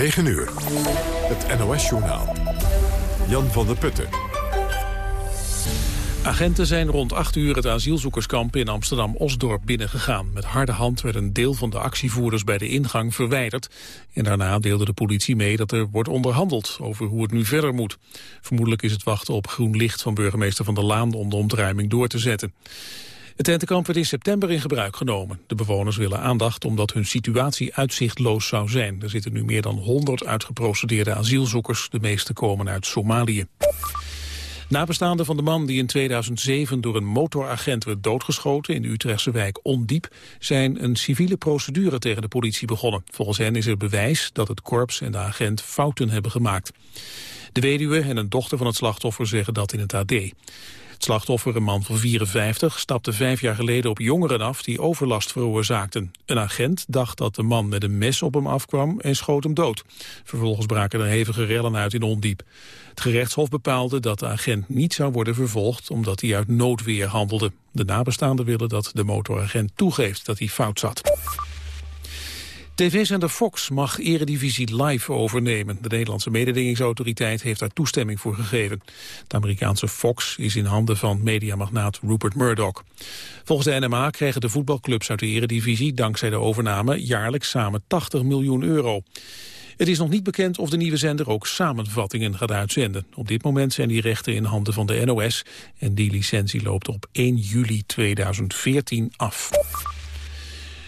9 uur. Het NOS-journaal. Jan van der Putten. Agenten zijn rond 8 uur het asielzoekerskamp in Amsterdam-Osdorp binnengegaan. Met harde hand werd een deel van de actievoerders bij de ingang verwijderd. En daarna deelde de politie mee dat er wordt onderhandeld over hoe het nu verder moet. Vermoedelijk is het wachten op groen licht van burgemeester Van der Laan om de ontruiming door te zetten. Het tentenkamp werd in september in gebruik genomen. De bewoners willen aandacht omdat hun situatie uitzichtloos zou zijn. Er zitten nu meer dan 100 uitgeprocedeerde asielzoekers. De meeste komen uit Somalië. Nabestaanden van de man die in 2007 door een motoragent werd doodgeschoten in de Utrechtse wijk Ondiep zijn een civiele procedure tegen de politie begonnen. Volgens hen is er bewijs dat het korps en de agent fouten hebben gemaakt. De weduwe en een dochter van het slachtoffer zeggen dat in het AD. Het slachtoffer, een man van 54, stapte vijf jaar geleden op jongeren af die overlast veroorzaakten. Een agent dacht dat de man met een mes op hem afkwam en schoot hem dood. Vervolgens braken er hevige rellen uit in Ondiep. Het gerechtshof bepaalde dat de agent niet zou worden vervolgd omdat hij uit noodweer handelde. De nabestaanden willen dat de motoragent toegeeft dat hij fout zat. TV-zender Fox mag Eredivisie Live overnemen. De Nederlandse mededingingsautoriteit heeft daar toestemming voor gegeven. Het Amerikaanse Fox is in handen van mediamagnaat Rupert Murdoch. Volgens de NMA krijgen de voetbalclubs uit de Eredivisie... dankzij de overname jaarlijks samen 80 miljoen euro. Het is nog niet bekend of de nieuwe zender ook samenvattingen gaat uitzenden. Op dit moment zijn die rechten in handen van de NOS... en die licentie loopt op 1 juli 2014 af.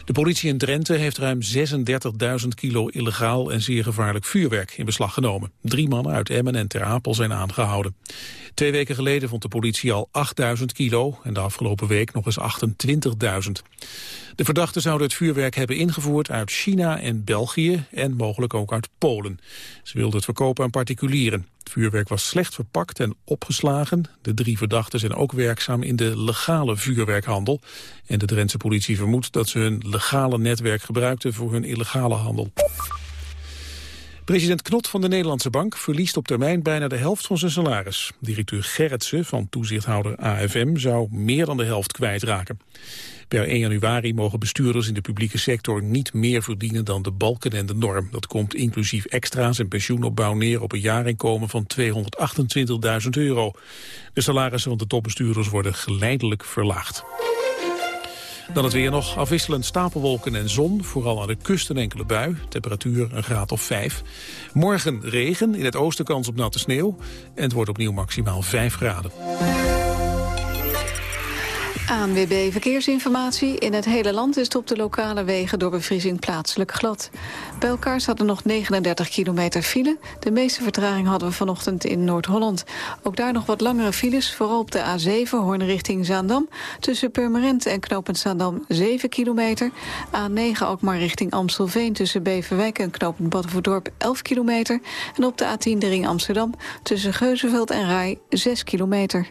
De politie in Drenthe heeft ruim 36.000 kilo illegaal en zeer gevaarlijk vuurwerk in beslag genomen. Drie mannen uit Emmen en Ter Apel zijn aangehouden. Twee weken geleden vond de politie al 8.000 kilo en de afgelopen week nog eens 28.000. De verdachten zouden het vuurwerk hebben ingevoerd uit China en België en mogelijk ook uit Polen. Ze wilden het verkopen aan particulieren. Het vuurwerk was slecht verpakt en opgeslagen. De drie verdachten zijn ook werkzaam in de legale vuurwerkhandel. En de Drentse politie vermoedt dat ze hun legale netwerk gebruikten voor hun illegale handel. President Knot van de Nederlandse Bank verliest op termijn bijna de helft van zijn salaris. Directeur Gerritsen van toezichthouder AFM zou meer dan de helft kwijtraken. Per 1 januari mogen bestuurders in de publieke sector niet meer verdienen dan de balken en de norm. Dat komt inclusief extra's en pensioenopbouw neer op een jaarinkomen van 228.000 euro. De salarissen van de topbestuurders worden geleidelijk verlaagd. Dan het weer nog afwisselend stapelwolken en zon. Vooral aan de kust een enkele bui. Temperatuur een graad of 5. Morgen regen, in het oosten kans op natte sneeuw. En het wordt opnieuw maximaal 5 graden. ANWB Verkeersinformatie. In het hele land is het op de lokale wegen door bevriezing plaatselijk glad. Bij elkaar er nog 39 kilometer file. De meeste vertraging hadden we vanochtend in Noord-Holland. Ook daar nog wat langere files, vooral op de A7 Hoorn richting Zaandam. Tussen Purmerend en Knopend Zaandam 7 kilometer. A9 ook maar richting Amstelveen tussen Beverwijk en Knopend Badvoordorp 11 kilometer. En op de A10 de ring Amsterdam tussen Geuzenveld en Rai 6 kilometer.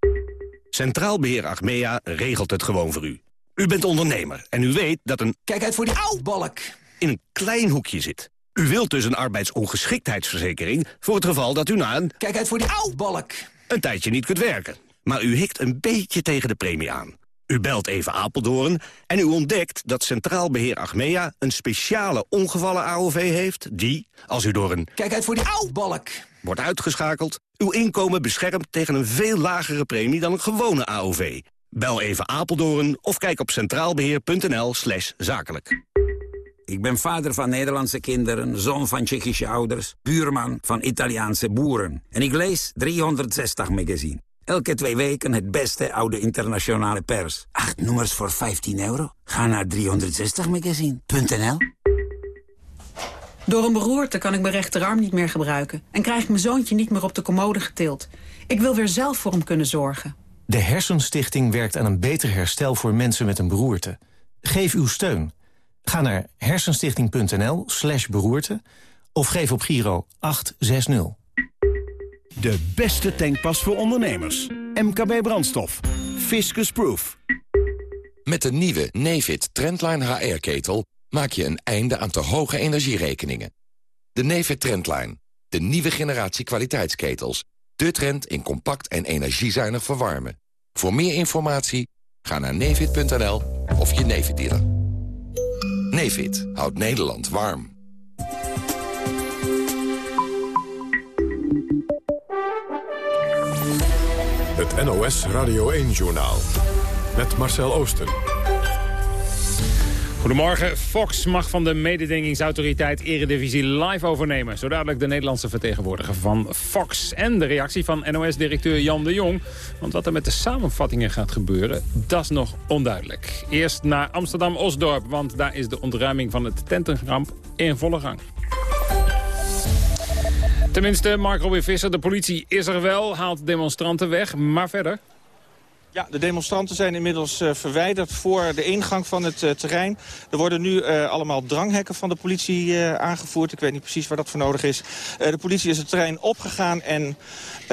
Centraal Beheer Achmea regelt het gewoon voor u. U bent ondernemer en u weet dat een... Kijk uit voor die balk In een klein hoekje zit. U wilt dus een arbeidsongeschiktheidsverzekering... voor het geval dat u na een... Kijk uit voor die balk Een tijdje niet kunt werken. Maar u hikt een beetje tegen de premie aan. U belt even Apeldoorn en u ontdekt dat Centraal Beheer Achmea... een speciale ongevallen AOV heeft die, als u door een... Kijk uit voor die balk wordt uitgeschakeld... uw inkomen beschermt tegen een veel lagere premie dan een gewone AOV. Bel even Apeldoorn of kijk op centraalbeheer.nl slash zakelijk. Ik ben vader van Nederlandse kinderen, zoon van Tsjechische ouders... buurman van Italiaanse boeren. En ik lees 360 magazine. Elke twee weken het beste oude internationale pers. Acht nummers voor 15 euro? Ga naar 360magazine.nl Door een beroerte kan ik mijn rechterarm niet meer gebruiken... en krijg ik mijn zoontje niet meer op de commode getild. Ik wil weer zelf voor hem kunnen zorgen. De Hersenstichting werkt aan een beter herstel voor mensen met een beroerte. Geef uw steun. Ga naar hersenstichting.nl slash beroerte of geef op Giro 860. De beste tankpas voor ondernemers. MKB Brandstof. Fiscus Proof. Met de nieuwe Nefit Trendline HR-ketel maak je een einde aan te hoge energierekeningen. De Nefit Trendline, de nieuwe generatie kwaliteitsketels. De trend in compact en energiezuinig verwarmen. Voor meer informatie ga naar nefit.nl of je Nefit dealer. Nefit houdt Nederland warm. Het NOS Radio 1-journaal. Met Marcel Oosten. Goedemorgen. Fox mag van de mededingingsautoriteit Eredivisie live overnemen. Zo dadelijk de Nederlandse vertegenwoordiger van Fox. En de reactie van NOS-directeur Jan de Jong. Want wat er met de samenvattingen gaat gebeuren, dat is nog onduidelijk. Eerst naar Amsterdam-Osdorp, want daar is de ontruiming van het tentenramp in volle gang. Tenminste, Mark Robin Visser, de politie is er wel, haalt demonstranten weg. Maar verder... Ja, de demonstranten zijn inmiddels uh, verwijderd voor de ingang van het uh, terrein. Er worden nu uh, allemaal dranghekken van de politie aangevoerd. Ik weet niet precies waar dat voor nodig is. de politie is het terrein opgegaan en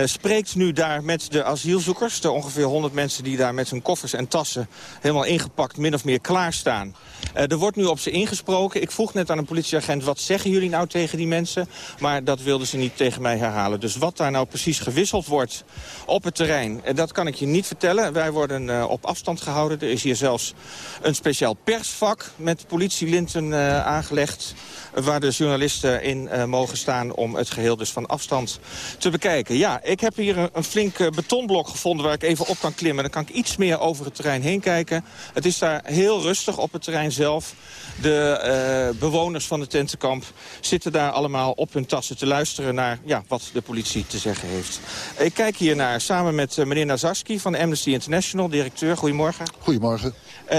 spreekt nu daar met de asielzoekers. De ongeveer 100 mensen die daar met hun koffers en tassen helemaal ingepakt min of meer klaarstaan. er wordt nu op ze ingesproken. Ik vroeg net aan een politieagent, wat zeggen jullie nou tegen die mensen? Maar dat wilden ze niet tegen mij herhalen. Dus wat daar nou precies gewisseld wordt op het terrein, dat kan ik je niet vertellen. Wij worden uh, op afstand gehouden. Er is hier zelfs een speciaal persvak met politielinten uh, aangelegd waar de journalisten in mogen staan om het geheel dus van afstand te bekijken. Ja, ik heb hier een, flink betonblok gevonden waar ik even op kan klimmen. Dan kan ik iets meer over het terrein heen kijken. Het is daar heel rustig op het terrein zelf. De bewoners van het tentenkamp zitten daar allemaal op hun tassen te luisteren naar ja, wat de politie te zeggen heeft. Ik kijk hier naar samen met meneer Nazarski van Amnesty International, directeur. Goedemorgen. Goedemorgen.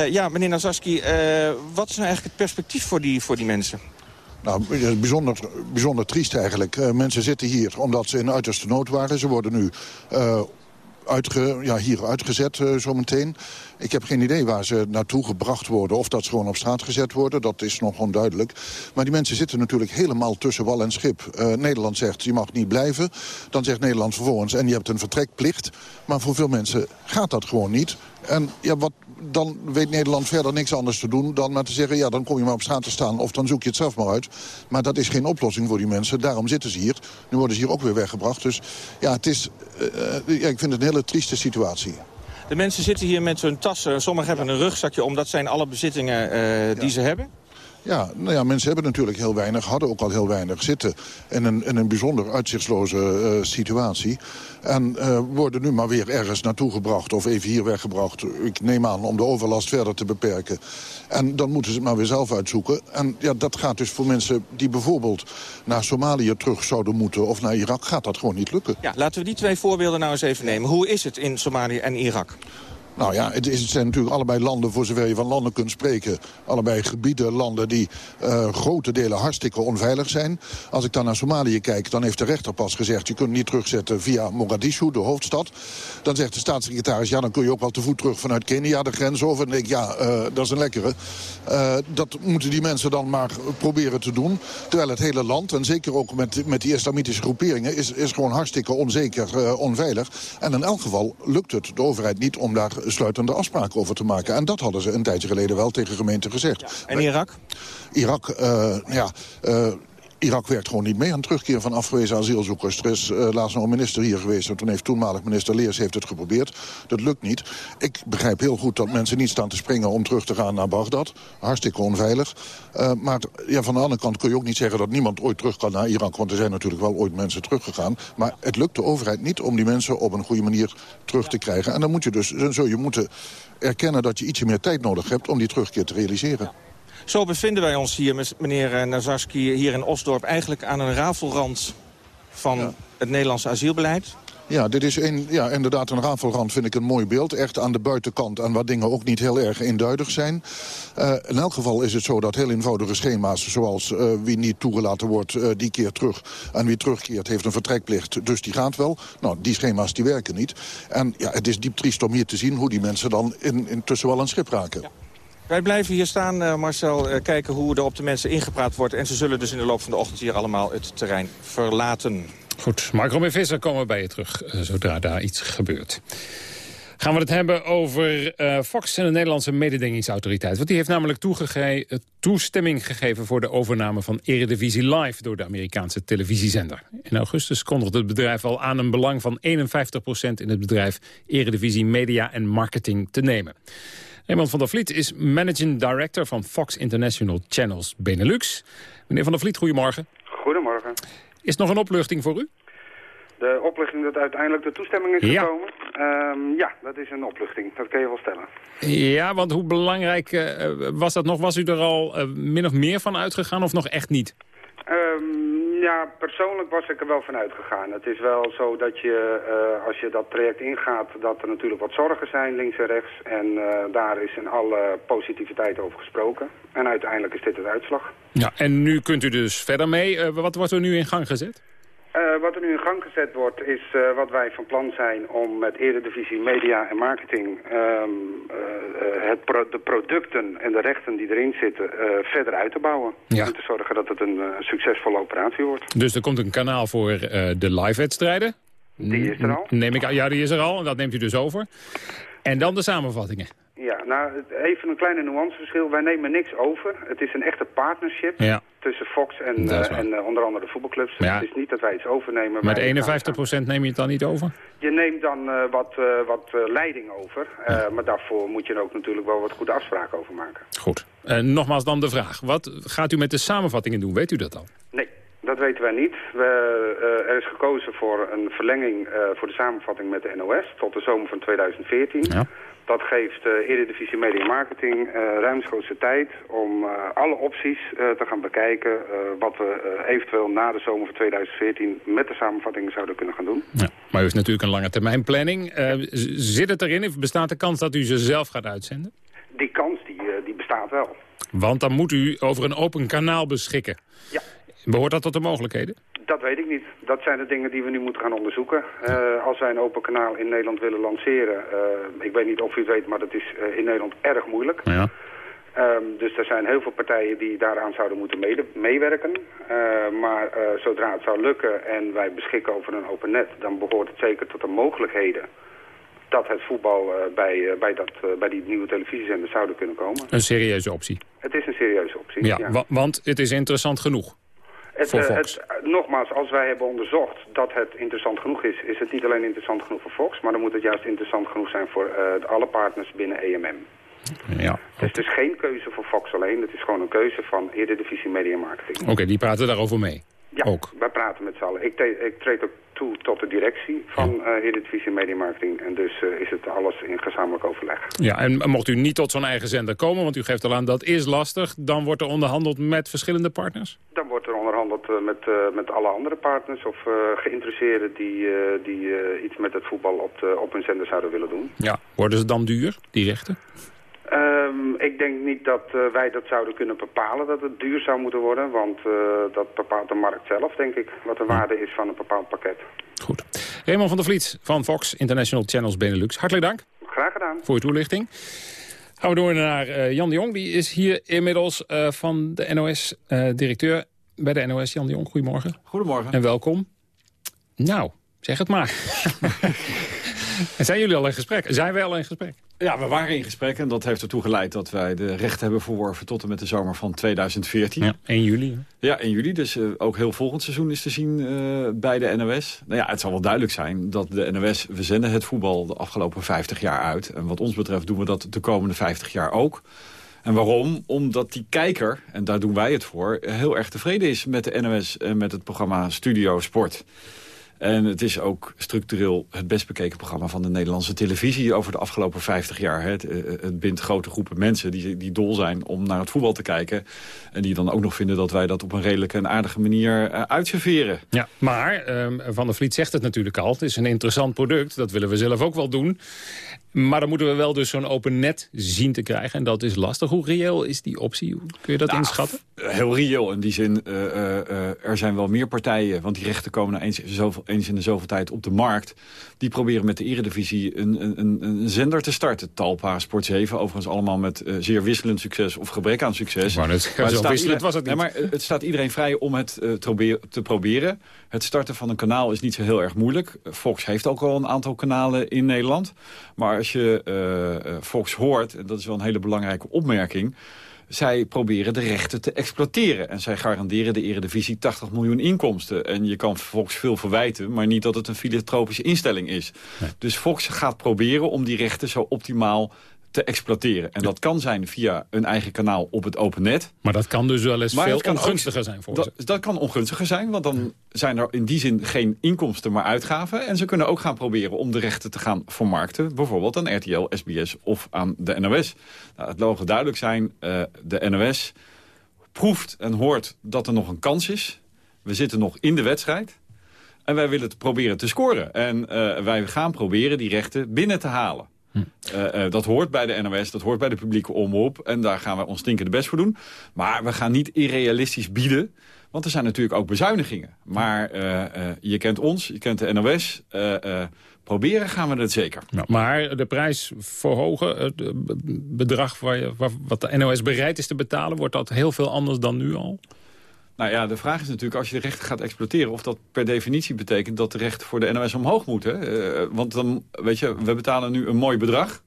ja, meneer Nazarski, wat is nou eigenlijk het perspectief voor die, voor die mensen? Nou, bijzonder, bijzonder triest eigenlijk. Uh, mensen zitten hier omdat ze in uiterste nood waren. Ze worden nu uh, uitge, ja, hier uitgezet uh, zometeen. Ik heb geen idee waar ze naartoe gebracht worden... of dat ze gewoon op straat gezet worden, dat is nog onduidelijk. Maar die mensen zitten natuurlijk helemaal tussen wal en schip. Uh, Nederland zegt, je mag niet blijven. Dan zegt Nederland vervolgens, en je hebt een vertrekplicht. Maar voor veel mensen gaat dat gewoon niet. En ja, wat, dan weet Nederland verder niks anders te doen... dan maar te zeggen, ja, dan kom je maar op straat te staan... of dan zoek je het zelf maar uit. Maar dat is geen oplossing voor die mensen. Daarom zitten ze hier. Nu worden ze hier ook weer weggebracht. Dus ja, het is, uh, ja, ik vind het een hele trieste situatie. De mensen zitten hier met hun tassen. Sommigen hebben een rugzakje om. Dat zijn alle bezittingen uh, die ja. ze hebben. Ja, nou ja, mensen hebben natuurlijk heel weinig, hadden ook al heel weinig zitten in een, in een bijzonder uitzichtsloze uh, situatie. En uh, worden nu maar weer ergens naartoe gebracht of even hier weggebracht. Ik neem aan om de overlast verder te beperken. En dan moeten ze het maar weer zelf uitzoeken. En ja, dat gaat dus voor mensen die bijvoorbeeld naar Somalië terug zouden moeten... of naar Irak, gaat dat gewoon niet lukken. Ja, laten we die twee voorbeelden nou eens even nemen. Hoe is het in Somalië en Irak? Nou ja, het, is, het, zijn natuurlijk allebei landen, voor zover je van landen kunt spreken... allebei gebieden, landen die uh, grote delen hartstikke onveilig zijn. Als ik dan naar Somalië kijk, dan heeft de rechter pas gezegd... je kunt niet terugzetten via Mogadishu, de hoofdstad. Dan zegt de staatssecretaris, ja, dan kun je ook wel te voet terug vanuit Kenia de grens over. En denk ik, ja, uh, dat is een lekkere. Uh, dat moeten die mensen dan maar proberen te doen. Terwijl het hele land, en zeker ook met, met die islamitische groeperingen... is, is gewoon hartstikke onzeker, onveilig. En in elk geval lukt het de overheid niet om daar sluitende afspraken over te maken. En dat hadden ze een tijdje geleden wel tegen gemeenten gezegd. Ja. En Irak? Irak, uh, ja... Irak werkt gewoon niet mee aan het terugkeren van afgewezen asielzoekers. Er is uh, laatst nog een minister hier geweest... en toen heeft toenmalig minister Leers heeft het geprobeerd. Dat lukt niet. Ik begrijp heel goed dat mensen niet staan te springen... om terug te gaan naar Bagdad. Hartstikke onveilig. Uh, maar ja, van de andere kant kun je ook niet zeggen... dat niemand ooit terug kan naar Irak. Want er zijn natuurlijk wel ooit mensen teruggegaan. Maar het lukt de overheid niet om die mensen op een goede manier terug te krijgen. En dan moet je dus zul je moeten erkennen dat je ietsje meer tijd nodig hebt... om die terugkeer te realiseren. Zo bevinden wij ons hier, meneer Nazarski, hier in Osdorp... eigenlijk aan een rafelrand van ja. het Nederlandse asielbeleid. Ja, dit is een, ja, inderdaad een rafelrand, vind ik een mooi beeld. Echt aan de buitenkant en waar dingen ook niet heel erg eenduidig zijn. Uh, in elk geval is het zo dat heel eenvoudige schema's... zoals uh, wie niet toegelaten wordt, uh, die keert terug. En wie terugkeert heeft een vertrekplicht, dus die gaat wel. Nou, die schema's die werken niet. En ja, het is diep triest om hier te zien hoe die mensen dan in, in tussen wel een schip raken. Ja. Wij blijven hier staan, uh, Marcel, uh, kijken hoe er op de mensen ingepraat wordt. En ze zullen dus in de loop van de ochtend hier allemaal het terrein verlaten. Goed, Mark Robin Visser komen we bij je terug, uh, zodra daar iets gebeurt. Gaan we het hebben over Fox en de Nederlandse mededingingsautoriteit. Want die heeft namelijk toestemming gegeven voor de overname van Eredivisie Live door de Amerikaanse televisiezender. In augustus kondigde het bedrijf al aan een belang van 51% in het bedrijf Eredivisie Media en Marketing te nemen. Raymond van der Vliet is Managing Director van Fox International Channels Benelux. Meneer van der Vliet, goedemorgen. Goedemorgen. Is nog een opluchting voor u? De opluchting dat uiteindelijk de toestemming is Ja. gekomen? Ehm, ja, dat is een opluchting. Dat kan je wel stellen. Ja, want hoe belangrijk eh, was dat nog? Was u er al eh, min of meer van uitgegaan of nog echt niet? Ehm, ja, persoonlijk was ik er wel van uitgegaan. Het is wel zo dat je, eh, als je dat traject ingaat, dat er natuurlijk wat zorgen zijn links en rechts. En eh, daar is in alle positiviteit over gesproken. En uiteindelijk is dit het uitslag. Ja, en nu kunt u dus verder mee. Eh, wat wordt er nu in gang gezet? Eh, wat er nu in gang gezet wordt is eh, wat wij van plan zijn om met Eredivisie Media en Marketing ehm, eh, het pro- de producten en de rechten die erin zitten verder uit te bouwen. Ja. En te zorgen dat het een succesvolle operatie wordt. Dus er komt een kanaal voor de live-wedstrijden. Die is er al. Neem ik, ja, die is er al en dat neemt u dus over. En dan de samenvattingen. Ja, nou even een kleine nuanceverschil. Wij nemen niks over. Het is een echte partnership Ja. Tussen Fox en, eh, en eh, onder andere de voetbalclubs. Ja. Het is niet dat wij iets overnemen. Met Wij 51% neem je het dan niet over? Je neemt dan eh, wat, eh, wat leiding over. Maar daarvoor moet je er ook natuurlijk wel wat goede afspraken over maken. Goed. Nogmaals dan de vraag. Wat gaat u met de samenvattingen doen? Weet u dat al? Nee, dat weten wij niet. We, er is gekozen voor een verlenging voor de samenvatting met de NOS tot de zomer van 2014. Ja. Dat geeft eh Eredivisie Media Marketing eh ruimschoots tijd om eh, alle opties te gaan bekijken. wat we eventueel na de zomer van 2014 met de samenvattingen zouden kunnen gaan doen. Ja. Maar u heeft natuurlijk een lange termijn planning. Zit het erin? Of bestaat de kans dat u ze zelf gaat uitzenden? Die kans die, die bestaat wel. Want dan moet u over een open kanaal beschikken. Ja. Behoort dat tot de mogelijkheden? Dat weet ik niet. Dat zijn de dingen die we nu moeten gaan onderzoeken. Eh, als wij een open kanaal in Nederland willen lanceren... eh, ik weet niet of u het weet, maar dat is eh, in Nederland erg moeilijk. Ja. Ehm, dus er zijn heel veel partijen die daaraan zouden moeten meewerken. Maar zodra het zou lukken en wij beschikken over een open net... dan behoort het zeker tot de mogelijkheden dat het voetbal bij, bij, dat, bij die nieuwe televisiezender zouden kunnen komen. Een serieuze optie. Het is een serieuze optie. Ja, wa- want het is interessant genoeg. Het, voor eh, Fox. het, eh, nogmaals, als wij hebben onderzocht dat het interessant genoeg is... is het niet alleen interessant genoeg voor Fox... maar dan moet het juist interessant genoeg zijn voor eh, alle partners binnen EMM. Ja. Het is dus geen keuze voor Fox alleen. Het is gewoon een keuze van Eredivisie Media Marketing. Oké, die praten daarover mee. Ja, Ook. wij praten met z'n allen. Ik, ik treed ook toe tot de directie van eh Eredivisie Media Marketing. En dus is het alles in gezamenlijk overleg. Ja, en mocht u niet tot zo'n eigen zender komen, want u geeft al aan dat is lastig, dan wordt er onderhandeld met verschillende partners? Dan wordt er onderhandeld eh, met, eh, met alle andere partners of eh, geïnteresseerden die, die iets met het voetbal op, de, op hun zender zouden willen doen. Ja. Worden ze dan duur, die rechten? Ehm, ik denk niet dat wij dat zouden kunnen bepalen dat het duur zou moeten worden. Want dat bepaalt de markt zelf, denk ik, wat de waarde is van een bepaald pakket. Raymond van der Vliet van Fox International Channels Benelux. Hartelijk dank Graag gedaan. voor uw toelichting. Gaan we door naar Jan de Jong. Die is hier inmiddels van de NOS-directeur bij de NOS. Jan de Jong, goedemorgen. Goedemorgen. En welkom. Nou, zeg het maar. zijn jullie al in gesprek? Zijn wij al in gesprek? Ja, we waren in gesprek en dat heeft ertoe geleid dat wij de recht hebben verworven tot en met de zomer van 2014. Ja, 1 juli. hè? Ja, in juli. Dus eh, ook heel volgend seizoen is te zien eh, bij de NOS. Nou ja, het zal wel duidelijk zijn dat de NOS... we zenden het voetbal de afgelopen 50 jaar uit. En wat ons betreft doen we dat de komende 50 jaar ook. En waarom? Omdat die kijker, en daar doen wij het voor... heel erg tevreden is met de NOS en met het programma Studio Sport. En het is ook structureel het best bekeken programma van de Nederlandse televisie over de afgelopen 50 jaar. Het, eh, het bindt grote groepen mensen die, die dol zijn om naar het voetbal te kijken. En die dan ook nog vinden dat wij dat op een redelijke en aardige manier uh, uitserveren. Ja, maar um, Van der Vliet zegt het natuurlijk al. Het is een interessant product, dat willen we zelf ook wel doen. Maar dan moeten we wel dus zo'n open net zien te krijgen. En dat is lastig. Hoe reëel is die optie? Kun je dat nou, inschatten? Uh, heel reëel in die zin. Uh, uh, er zijn wel meer partijen, want die rechten komen eens, zoveel, eens in de zoveel tijd op de markt. Die proberen met de eredivisie een, een, een zender te starten. Talpa, Sport 7, overigens allemaal met uh, zeer wisselend succes of gebrek aan succes. Maar het, maar het, wisselend was het niet. Nee, maar het staat iedereen vrij om het te, te proberen. Het starten van een kanaal is niet zo heel erg moeilijk. Fox heeft ook al een aantal kanalen in Nederland. Maar als je Fox hoort, en dat is wel een hele belangrijke opmerking zij proberen de rechten te exploiteren. En zij garanderen de eredivisie 80 miljoen inkomsten. En je kan Fox veel verwijten, maar niet dat het een filantropische instelling is. Dus Fox gaat proberen om die rechten zo optimaal te exploiteren. En dat kan zijn via een eigen kanaal op het open net. Maar dat kan dus wel eens veel ongunstiger zijn voor dat, Dat kan ongunstiger zijn, want dan zijn er in die zin geen inkomsten, maar uitgaven. En ze kunnen ook gaan proberen om de rechten te gaan vermarkten. Bijvoorbeeld aan RTL, SBS of aan de NOS. Nou, het logo duidelijk zijn, uh, de NOS proeft en hoort dat er nog een kans is. We zitten nog in de wedstrijd. En wij willen het proberen te scoren. En uh, wij gaan proberen die rechten binnen te halen. Hm. Uh, uh, dat hoort bij de NOS, dat hoort bij de publieke omroep. En daar gaan we ons stinkende best voor doen. Maar we gaan niet irrealistisch bieden. Want er zijn natuurlijk ook bezuinigingen. Maar uh, je kent ons, je kent de NOS. proberen gaan we het zeker. maar de prijs verhogen, het bedrag waar je, wat de NOS bereid is te betalen... wordt dat heel veel anders dan nu al? Nou ja, de vraag is natuurlijk, als je de rechten gaat exploiteren... of dat per definitie betekent dat de rechten voor de NOS omhoog moeten. Uh, want dan, weet je, we betalen nu een mooi bedrag.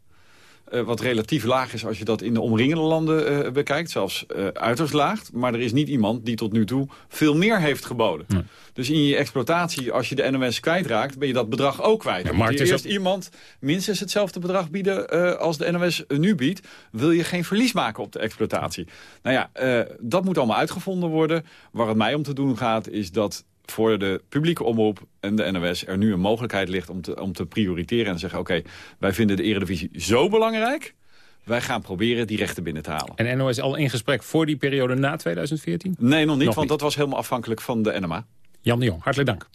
Uh, wat relatief laag is als je dat in de omringende landen uh, bekijkt. Zelfs uiterst laag. Maar er is niet iemand die tot nu toe veel meer heeft geboden. Nee. Dus in je exploitatie, als je de NOS kwijtraakt... ben je dat bedrag ook kwijt. Ja, maar eerst iemand minstens hetzelfde bedrag bieden uh, als de NOS nu biedt... wil je geen verlies maken op de exploitatie. Nou ja, uh, dat moet allemaal uitgevonden worden. Waar het mij om te doen gaat, is dat voor de publieke omroep en de NOS er nu een mogelijkheid ligt om te, om te prioriteren en te zeggen... oké, wij vinden de eredivisie zo belangrijk... Wij gaan proberen die rechten binnen te halen. En NOS al in gesprek voor die periode na 2014? Nee, nog niet, want dat was helemaal afhankelijk van de NMA. Jan de Jong, hartelijk dank.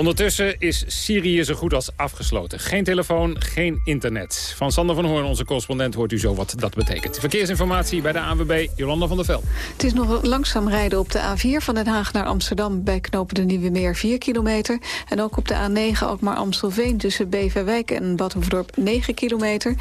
Ondertussen is Syrië zo goed als afgesloten. Geen telefoon, geen internet. Van Sander van Hoorn, onze correspondent, hoort u zo wat dat betekent. Verkeersinformatie bij de ANWB, Jolanda van der Vel. Het is nog langzaam rijden op de A4 van Den Haag naar Amsterdam... bij knopen de Nieuwe Meer 4 kilometer. En ook op de A9 ook maar Amstelveen tussen Beverwijk en Badhoevedorp 9 kilometer.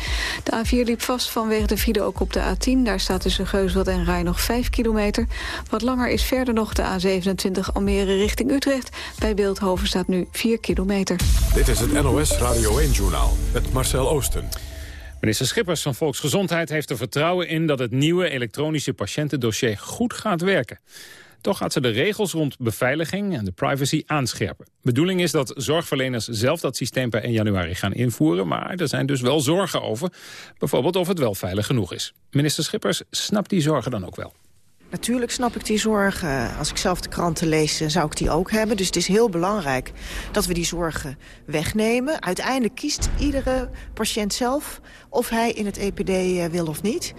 De A4 liep vast vanwege de file ook op de A10. Daar staat tussen Geusveld en Rij nog 5 kilometer. Wat langer is verder nog de A27 Almere richting Utrecht. Bij Beeldhoven staat nu 4 kilometer. Dit is het NOS Radio 1-journaal met Marcel Oosten. Minister Schippers van Volksgezondheid heeft er vertrouwen in... dat het nieuwe elektronische patiëntendossier goed gaat werken. Toch gaat ze de regels rond beveiliging en de privacy aanscherpen. Bedoeling is dat zorgverleners zelf dat systeem per 1 januari gaan invoeren... maar er zijn dus wel zorgen over, bijvoorbeeld of het wel veilig genoeg is. Minister Schippers snapt die zorgen dan ook wel. Natuurlijk snap ik die zorgen. Als ik zelf de kranten lees, zou ik die ook hebben. Dus het is heel belangrijk dat we die zorgen wegnemen. Uiteindelijk kiest iedere patiënt zelf of hij in het EPD eh, wil of niet.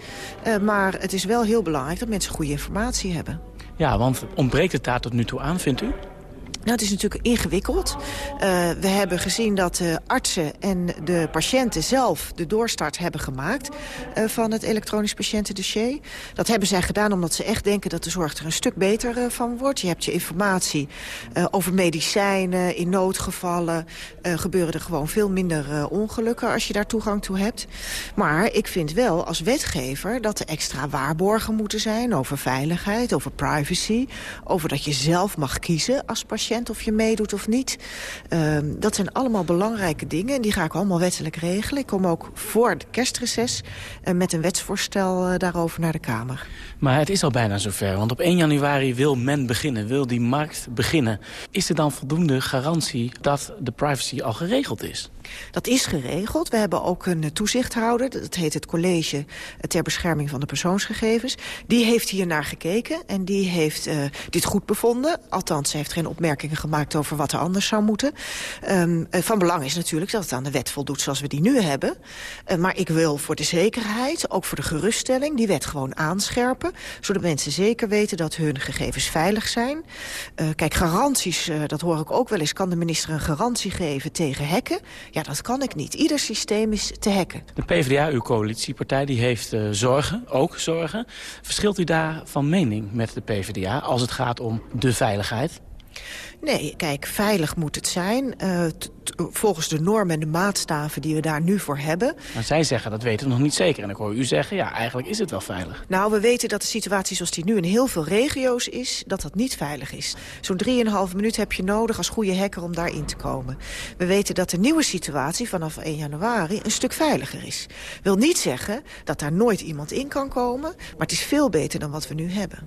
Uh, maar het is wel heel belangrijk dat mensen goede informatie hebben. Ja, want ontbreekt het daar tot nu toe aan, vindt u? Nou, het is natuurlijk ingewikkeld. Uh, we hebben gezien dat de artsen en de patiënten zelf de doorstart hebben gemaakt uh, van het elektronisch patiëntendossier. Dat hebben zij gedaan omdat ze echt denken dat de zorg er een stuk beter uh, van wordt. Je hebt je informatie over medicijnen, in noodgevallen gebeuren er gewoon veel minder ongelukken als je daar toegang toe hebt. Maar ik vind wel als wetgever dat er extra waarborgen moeten zijn over veiligheid, over privacy, over dat je zelf mag kiezen als patiënt of je meedoet of niet. Uh, dat zijn allemaal belangrijke dingen en die ga ik allemaal wettelijk regelen. Ik kom ook voor de kerstreces uh, met een wetsvoorstel uh, daarover naar de Kamer. Maar het is al bijna zover, want op 1 januari wil men beginnen, wil die markt beginnen. Is er dan voldoende garantie dat de privacy al geregeld is? Dat is geregeld. We hebben ook een toezichthouder, dat heet het College ter Bescherming van de Persoonsgegevens. Die heeft hier naar gekeken en die heeft uh, dit goed bevonden. Althans, ze heeft geen opmerking gemaakt over wat er anders zou moeten. Um, van belang is natuurlijk dat het aan de wet voldoet zoals we die nu hebben. Uh, maar ik wil voor de zekerheid, ook voor de geruststelling, die wet gewoon aanscherpen. Zodat mensen zeker weten dat hun gegevens veilig zijn. Uh, kijk, garanties, dat hoor ik ook wel eens. Kan de minister een garantie geven tegen hacken? Ja, dat kan ik niet. Ieder systeem is te hacken. De PvdA, uw coalitiepartij, die heeft zorgen, ook zorgen. Verschilt u daar van mening met de PvdA als het gaat om de veiligheid? Nee, kijk, veilig moet het zijn. Uh, volgens de normen en de maatstaven die we daar nu voor hebben. Maar zij zeggen, dat weten we nog niet zeker. En ik hoor u zeggen, ja, eigenlijk is het wel veilig. Nou, we weten dat de situatie zoals die nu in heel veel regio's is... dat dat niet veilig is. Zo'n 3,5 minuut heb je nodig als goede hacker om daarin te komen. We weten dat de nieuwe situatie vanaf 1 januari een stuk veiliger is. Wil niet zeggen dat daar nooit iemand in kan komen... maar het is veel beter dan wat we nu hebben.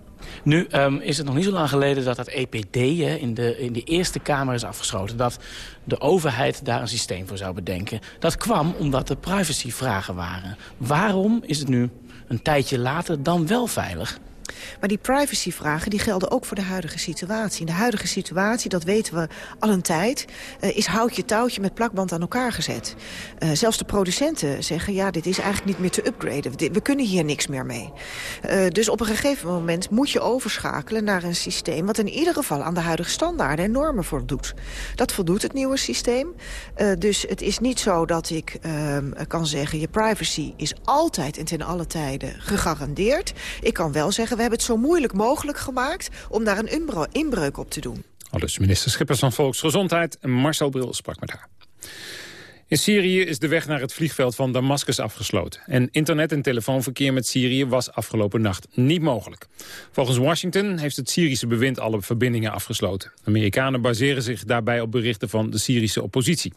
Nu um, is het nog niet zo lang geleden dat dat EPD hè, in, de, in de Eerste Kamer is afgeschoten. Dat de overheid daar een systeem voor zou bedenken. Dat kwam omdat er privacyvragen waren. Waarom is het nu een tijdje later dan wel veilig? Maar die privacyvragen die gelden ook voor de huidige situatie. In de huidige situatie, dat weten we al een tijd... Uh, is houtje touwtje met plakband aan elkaar gezet. Uh, zelfs de producenten zeggen, ja, dit is eigenlijk niet meer te upgraden. We, kunnen hier niks meer mee. Uh, dus op een gegeven moment moet je overschakelen naar een systeem... wat in ieder geval aan de huidige standaarden en normen voldoet. Dat voldoet het nieuwe systeem. dus het is niet zo dat ik ehm, kan zeggen... je privacy is altijd en ten alle tijden gegarandeerd. Ik kan wel zeggen, we hebben het zo moeilijk mogelijk gemaakt om daar een inbreuk op te doen. Al dus minister Schippers van Volksgezondheid, Marcel Bril sprak met haar. In Syrië is de weg naar het vliegveld van Damascus afgesloten. En internet- en telefoonverkeer met Syrië was afgelopen nacht niet mogelijk. Volgens Washington heeft het Syrische bewind alle verbindingen afgesloten. Amerikanen baseren zich daarbij op berichten van de Syrische oppositie.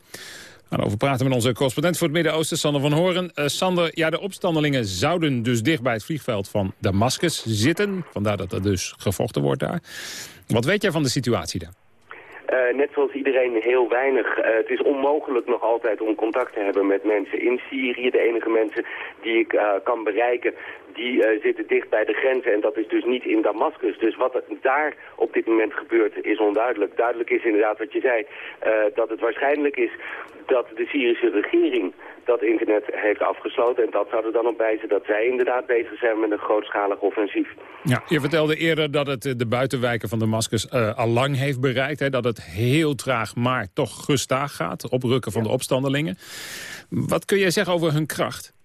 Gaan over praten met onze correspondent voor het Midden-Oosten, Sander van Horen. Uh, Sander, ja, de opstandelingen zouden dus dicht bij het vliegveld van Damascus zitten. Vandaar dat er dus gevochten wordt daar. Wat weet jij van de situatie daar? Uh, net zoals iedereen heel weinig. Uh, het is onmogelijk nog altijd om contact te hebben met mensen in Syrië. De enige mensen die ik kan bereiken, die zitten dicht bij de grenzen. En dat is dus niet in Damascus. Dus wat er daar op dit moment gebeurt is onduidelijk. Duidelijk is inderdaad wat je zei, dat het waarschijnlijk is dat de Syrische regering dat internet heeft afgesloten. En dat zou er dan op wijzen dat zij inderdaad bezig zijn met een grootschalig offensief. Ja, je vertelde eerder dat het de buitenwijken van Damascus uh, al lang heeft bereikt. Hè, dat het heel traag, maar toch gestaag gaat. Oprukken van de opstandelingen. Wat kun jij zeggen over hun kracht?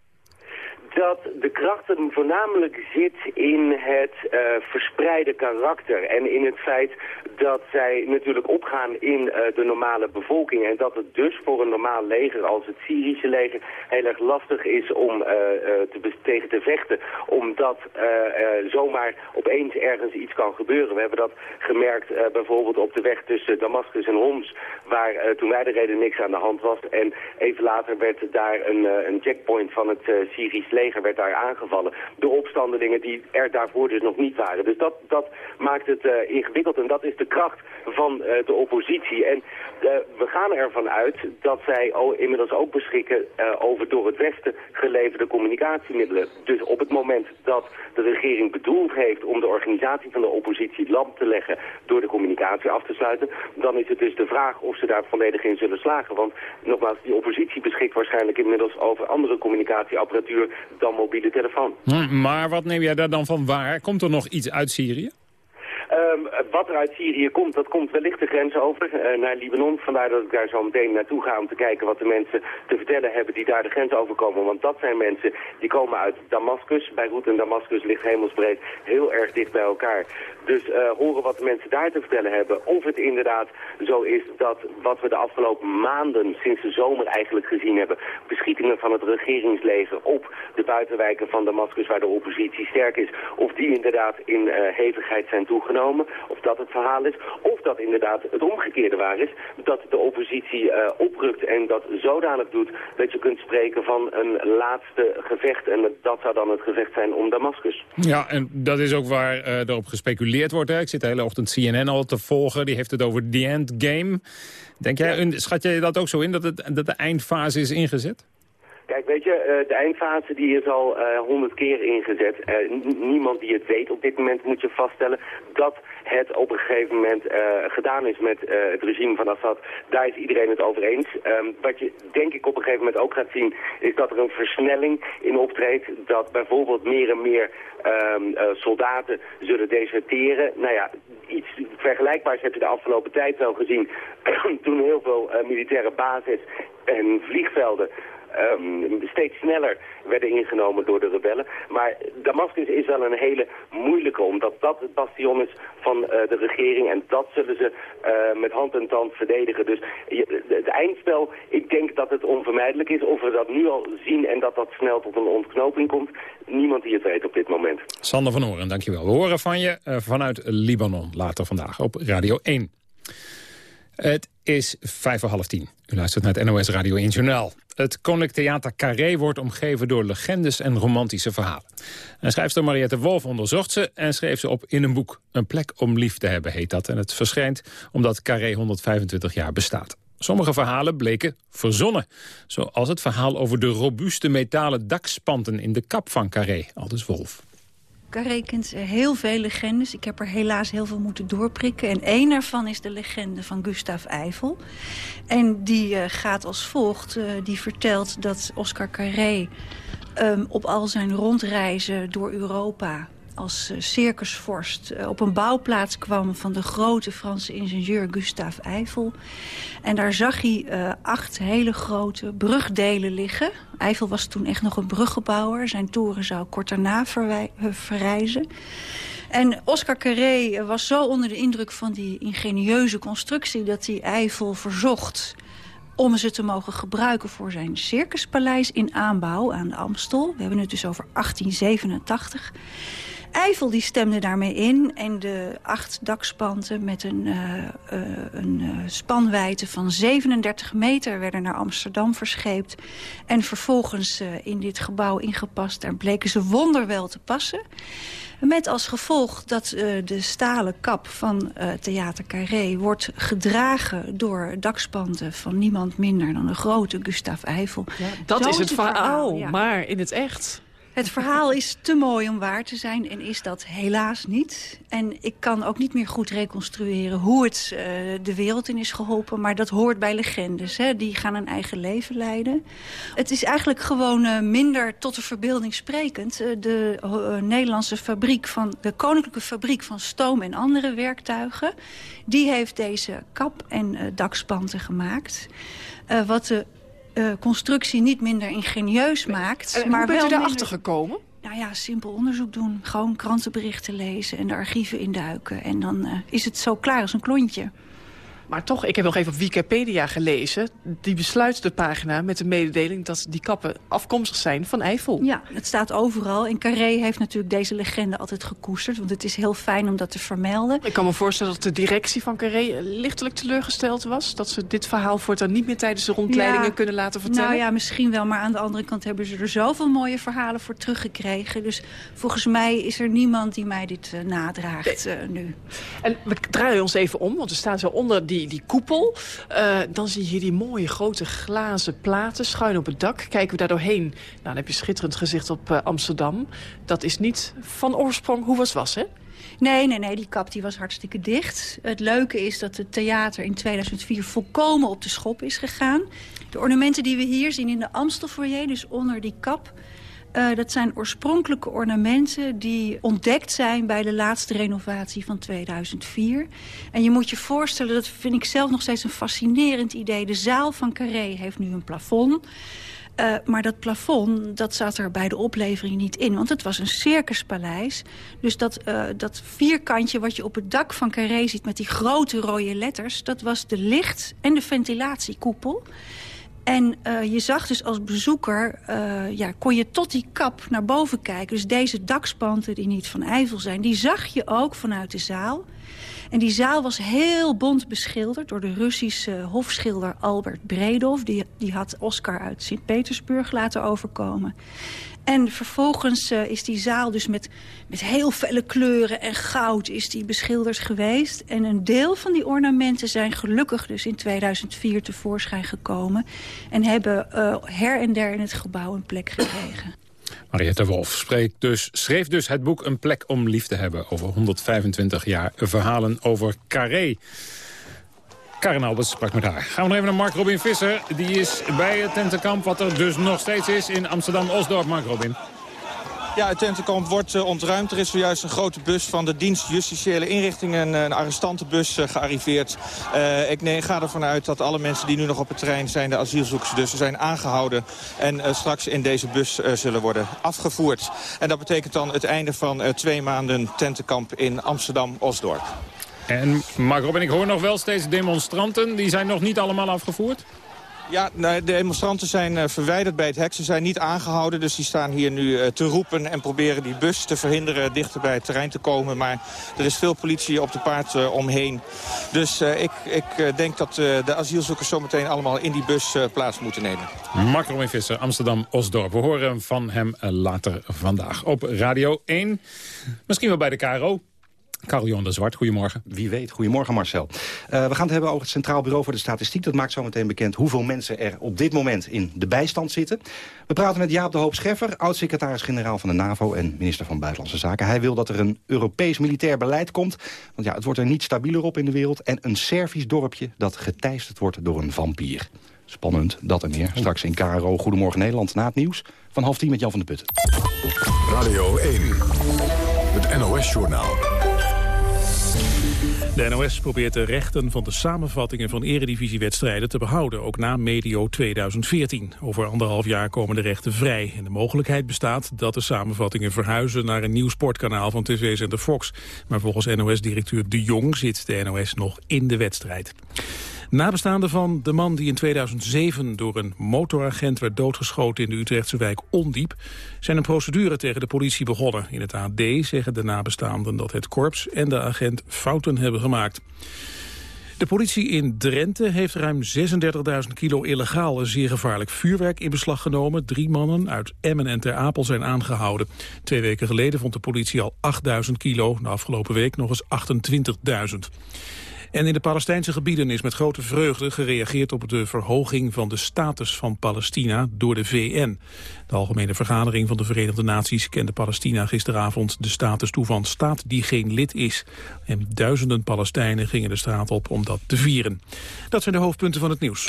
Dat de kracht voornamelijk zit in het uh, verspreide karakter en in het feit dat zij natuurlijk opgaan in uh, de normale bevolking en dat het dus voor een normaal leger als het Syrische leger heel erg lastig is om uh, te tegen te vechten, omdat zomaar opeens ergens iets kan gebeuren. We hebben dat gemerkt bijvoorbeeld op de weg tussen Damascus en Homs, waar toen wij de reden niks aan de hand was en even later werd daar een, een checkpoint van het Syrisch leger werd daar aangevallen. De opstandelingen die er daarvoor dus nog niet waren. Dus dat, dat maakt het uh, ingewikkeld en dat is de kracht van uh, de oppositie. En uh, we gaan ervan uit dat zij inmiddels ook beschikken over door het Westen geleverde communicatiemiddelen. Dus op het moment dat de regering bedoeld heeft om de organisatie van de oppositie lam te leggen door de communicatie af te sluiten, dan is het dus de vraag of ze daar volledig in zullen slagen. Want nogmaals, die oppositie beschikt waarschijnlijk inmiddels over andere communicatieapparatuur dan mobiele telefoon. Hm, maar wat neem jij daar dan van waar? Komt er nog iets uit Syrië? Um, wat er uit Syrië komt, dat komt wellicht de grens over uh, naar Libanon. Vandaar dat ik daar zo meteen naartoe ga om te kijken wat de mensen te vertellen hebben die daar de grens overkomen. Want dat zijn mensen die komen uit Damascus. Beirut en Damascus ligt hemelsbreed heel erg dicht bij elkaar. Dus uh, horen wat de mensen daar te vertellen hebben. Of het inderdaad zo is dat wat we de afgelopen maanden, sinds de zomer eigenlijk gezien hebben, beschietingen van het regeringsleger op de buitenwijken van Damascus waar de oppositie sterk is, of die inderdaad in uh, hevigheid zijn toegenomen. Of dat het verhaal is, of dat inderdaad het omgekeerde waar is, dat de oppositie uh, oprukt en dat zodanig doet dat je kunt spreken van een laatste gevecht. En dat zou dan het gevecht zijn om Damascus. Ja, en dat is ook waar erop gespeculeerd wordt. Hè? Ik zit de hele ochtend CNN al te volgen, die heeft het over the end game. Denk jij, schat jij dat ook zo in, dat, het, dat de eindfase is ingezet? Kijk, we weet je, eh, de eindfase die is al honderd keer ingezet. niemand die het weet op dit moment moet je vaststellen dat het op een gegeven moment gedaan is met het regime van Assad. Daar is iedereen het over eens. Ehm, wat je denk ik op een gegeven moment ook gaat zien, is dat er een versnelling in optreedt. Dat bijvoorbeeld meer en meer um, soldaten zullen deserteren. Nou ja, iets vergelijkbaars heb je de afgelopen tijd wel gezien. toen heel veel militaire bases en vliegvelden um, steeds sneller werden ingenomen door de rebellen. Maar Damascus is wel een hele moeilijke, omdat dat het bastion is van uh, de regering. En dat zullen ze uh, met hand en tand verdedigen. Dus het eindspel, ik denk dat het onvermijdelijk is. Of we dat nu al zien en dat dat snel tot een ontknoping komt. Niemand die het weet op dit moment. Sander van Oren, dankjewel. We horen van je vanuit Libanon later vandaag op Radio 1. Het is vijf voor half tien. U luistert naar het NOS Radio 1 Journaal. Het Koninklijk Theater Carré wordt omgeven door legendes en romantische verhalen. En schrijfster Mariette Wolf onderzocht ze en schreef ze op in een boek. Een plek om lief te hebben heet dat. En het verschijnt omdat Carré 125 jaar bestaat. Sommige verhalen bleken verzonnen. Zoals het verhaal over de robuuste metalen dakspanten in de kap van Carré, aldus Wolf. Carré kent heel veel legendes. Ik heb er helaas heel veel moeten doorprikken. En één daarvan is de legende van Gustave Eiffel. En die uh, gaat als volgt. Uh, die vertelt dat Oscar Carré um, op al zijn rondreizen door Europa als uh, circusvorst uh, op een bouwplaats kwam van de grote Franse ingenieur Gustave Eiffel. En daar zag hij uh, acht hele grote brugdelen liggen. Eiffel was toen echt nog een bruggebouwer. Zijn toren zou kort daarna verrijzen. En Oscar Carré was zo onder de indruk van die ingenieuze constructie... dat hij Eiffel verzocht om ze te mogen gebruiken voor zijn circuspaleis in aanbouw aan de Amstel. We hebben het dus over 1887. Eiffel die stemde daarmee in. En de acht dakspanten met een, uh, een uh, spanwijdte van 37 meter... werden naar Amsterdam verscheept. En vervolgens in dit gebouw ingepast. Daar bleken ze wonderwel te passen. Met als gevolg dat de stalen kap van Theater Carré... wordt gedragen door dakspanten van niemand minder... dan de grote Gustave Eiffel. Ja, dat Zo is het verhaal, verhaal ja. maar in het echt... Het verhaal is te mooi om waar te zijn en is dat helaas niet. En ik kan ook niet meer goed reconstrueren hoe het uh, de wereld in is geholpen. Maar dat hoort bij legendes. Hè. Die gaan een eigen leven leiden. Het is eigenlijk gewoon uh, minder tot de verbeelding sprekend. Uh, de Nederlandse fabriek van de Koninklijke Fabriek van Stoom en andere werktuigen. Die heeft deze kap en dakspanten gemaakt. wat de uh, constructie niet minder ingenieus maakt. En, maar hoe bent u daarachter gekomen? Nou ja, simpel onderzoek doen. Gewoon krantenberichten lezen en de archieven induiken. En dan uh, is het zo klaar als een klontje. Maar toch, ik heb nog even op Wikipedia gelezen. Die besluit de pagina met de mededeling dat die kappen afkomstig zijn van Eiffel. Ja, het staat overal. En Carré heeft natuurlijk deze legende altijd gekoesterd. Want het is heel fijn om dat te vermelden. Ik kan me voorstellen dat de directie van Carré lichtelijk teleurgesteld was. Dat ze dit verhaal voortaan niet meer tijdens de rondleidingen ja, kunnen laten vertellen. Nou ja, misschien wel. Maar aan de andere kant hebben ze er zoveel mooie verhalen voor teruggekregen. Dus volgens mij is er niemand die mij dit uh, nadraagt uh, nu. En we draaien ons even om, want we staan zo onder die koepel. Uh, dan zie je hier die mooie grote glazen platen schuin op het dak. Kijken we daar doorheen, nou, dan heb je schitterend gezicht op uh, Amsterdam. Dat is niet van oorsprong hoe was was, hè? Nee, nee, nee, die kap die was hartstikke dicht. Het leuke is dat het theater in 2004 volkomen op de schop is gegaan. De ornamenten die we hier zien in de Amstelfoyer, dus onder die kap... Uh, dat zijn oorspronkelijke ornamenten die ontdekt zijn bij de laatste renovatie van 2004. En je moet je voorstellen, dat vind ik zelf nog steeds een fascinerend idee. De zaal van Carré heeft nu een plafond. Uh, maar dat plafond, dat zat er bij de oplevering niet in. Want het was een circuspaleis. Dus dat, uh, dat vierkantje wat je op het dak van Carré ziet... met die grote rode letters... dat was de licht- en de ventilatiekoepel. En uh, je zag dus als bezoeker, uh, ja, kon je tot die kap naar boven kijken. Dus deze dakspanten die niet van Eiffel zijn, die zag je ook vanuit de zaal. En die zaal was heel bont beschilderd door de Russische hofschilder Albert Bredov. Die, die had Oscar uit Sint-Petersburg laten overkomen. En vervolgens uh, is die zaal dus met, met heel felle kleuren en goud is die beschilderd geweest. En een deel van die ornamenten zijn gelukkig dus in 2004 tevoorschijn gekomen. En hebben uh, her en der in het gebouw een plek gekregen. Mariette Wolf spreekt dus, schreef dus het boek Een plek om lief te hebben... over 125 jaar verhalen over Carré. Karin Albers sprak met haar. Gaan we nog even naar Mark Robin Visser. Die is bij het tentenkamp, wat er dus nog steeds is in Amsterdam-Osdorp. Mark Robin. Ja, het tentenkamp wordt uh, ontruimd. Er is zojuist een grote bus van de dienst justitiële inrichtingen, een arrestantenbus, uh, gearriveerd. Ik nee, ga ervan uit dat alle mensen die nu nog op het terrein zijn, de asielzoekers dus, zijn aangehouden. En straks in deze bus zullen worden afgevoerd. En dat betekent dan het einde van twee maanden tentenkamp in Amsterdam-Osdorp. En Mark Robin, ik hoor nog wel steeds demonstranten. Die zijn nog niet allemaal afgevoerd? Ja, de demonstranten zijn uh, verwijderd bij het hek. Ze zijn niet aangehouden, dus die staan hier nu uh, te roepen... en proberen die bus te verhinderen dichter bij het terrein te komen. Maar er is veel politie op de paard uh, omheen. Dus ik, ik denk dat de asielzoekers zometeen allemaal in die bus plaats moeten nemen. Mark Robin Visser, Amsterdam-Osdorp. We horen van hem later vandaag op Radio 1. Misschien wel bij de KRO. Karel-Jan de Zwart, goedemorgen. Wie weet, goedemorgen Marcel. Uh, we gaan het hebben over het Centraal Bureau voor de Statistiek. Dat maakt zometeen bekend hoeveel mensen er op dit moment in de bijstand zitten. We praten met Jaap de Hoop Scheffer, oud-secretaris-generaal van de NAVO... en minister van Buitenlandse Zaken. Hij wil dat er een Europees militair beleid komt. Want ja, het wordt er niet stabieler op in de wereld. En een Servisch dorpje dat geteisterd wordt door een vampier. Spannend, dat en meer. Straks in KRO Goedemorgen Nederland na het nieuws. Van half tien met Jan van de Putten. Radio 1, het NOS-journaal. De NOS probeert de rechten van de samenvattingen van eredivisiewedstrijden te behouden, ook na medio 2014. Over anderhalf jaar komen de rechten vrij en de mogelijkheid bestaat dat de samenvattingen verhuizen naar een nieuw sportkanaal van tv-zender Fox. Maar volgens NOS-directeur De Jong zit de NOS nog in de wedstrijd. Nabestaanden van de man die in 2007 door een motoragent werd doodgeschoten in de Utrechtse wijk Ondiep, zijn een procedure tegen de politie begonnen. In het AD zeggen de nabestaanden dat het korps en de agent fouten hebben gemaakt. De politie in Drenthe heeft ruim 36.000 kilo illegaal en zeer gevaarlijk vuurwerk in beslag genomen. Drie mannen uit Emmen en Ter Apel zijn aangehouden. Twee weken geleden vond de politie al 8.000 kilo, de afgelopen week nog eens 28.000. En in de Palestijnse gebieden is met grote vreugde gereageerd op de verhoging van de status van Palestina door de VN. De Algemene Vergadering van de Verenigde Naties kende Palestina gisteravond de status toe van staat die geen lid is. En duizenden Palestijnen gingen de straat op om dat te vieren. Dat zijn de hoofdpunten van het nieuws.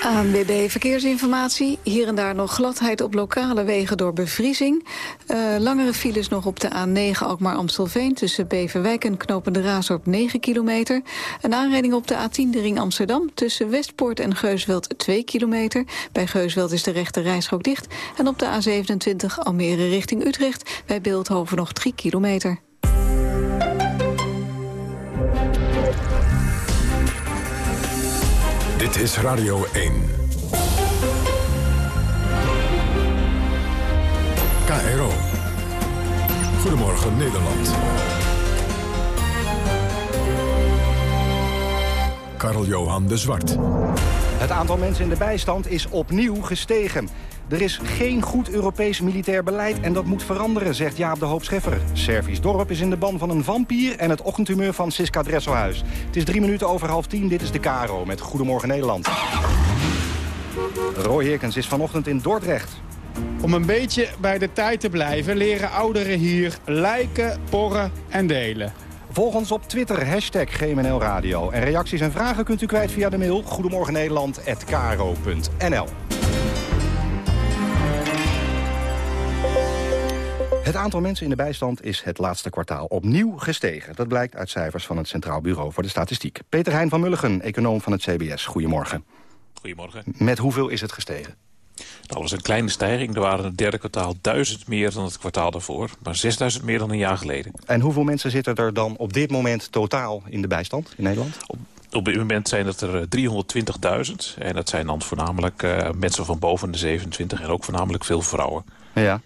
ANWB Verkeersinformatie. Hier en daar nog gladheid op lokale wegen door bevriezing. Uh, langere files nog op de A9 Alkmaar-Amstelveen... tussen Beverwijk en Knopende Raasdorp 9 kilometer. Een aanrijding op de A10 de ring Amsterdam... tussen Westpoort en Geusveld 2 kilometer. Bij Geusveld is de rechte rijstrook dicht. En op de A27 Almere richting Utrecht... bij Beeldhoven nog 3 kilometer. Dit is Radio 1. KRO. Goedemorgen Nederland. Karl-Johan de Zwart. Het aantal mensen in de bijstand is opnieuw gestegen. Er is geen goed Europees militair beleid en dat moet veranderen, zegt Jaap de Hoop Scheffer. Servisch dorp is in de ban van een vampier en het ochtendhumeur van Siska Dresselhuis. Het is drie minuten over half tien, dit is de Caro met Goedemorgen Nederland. Roy Heerkens is vanochtend in Dordrecht. Om een beetje bij de tijd te blijven leren ouderen hier liken, porren en delen. Volg ons op Twitter, hashtag GMNL Radio. En reacties en vragen kunt u kwijt via de mail goedemorgennederland.kro.nl. Het aantal mensen in de bijstand is het laatste kwartaal opnieuw gestegen. Dat blijkt uit cijfers van het Centraal Bureau voor de Statistiek. Peter Hein van Mulligen, econoom van het CBS. Goedemorgen. Goedemorgen. Met hoeveel is het gestegen? Dat was een kleine stijging. Er waren het derde kwartaal duizend meer dan het kwartaal daarvoor. Maar 6000 meer dan een jaar geleden. En hoeveel mensen zitten er dan op dit moment totaal in de bijstand in Nederland? Op, op dit moment zijn het er 320.000. En dat zijn dan voornamelijk uh, mensen van boven de 27 en ook voornamelijk veel vrouwen. Ja.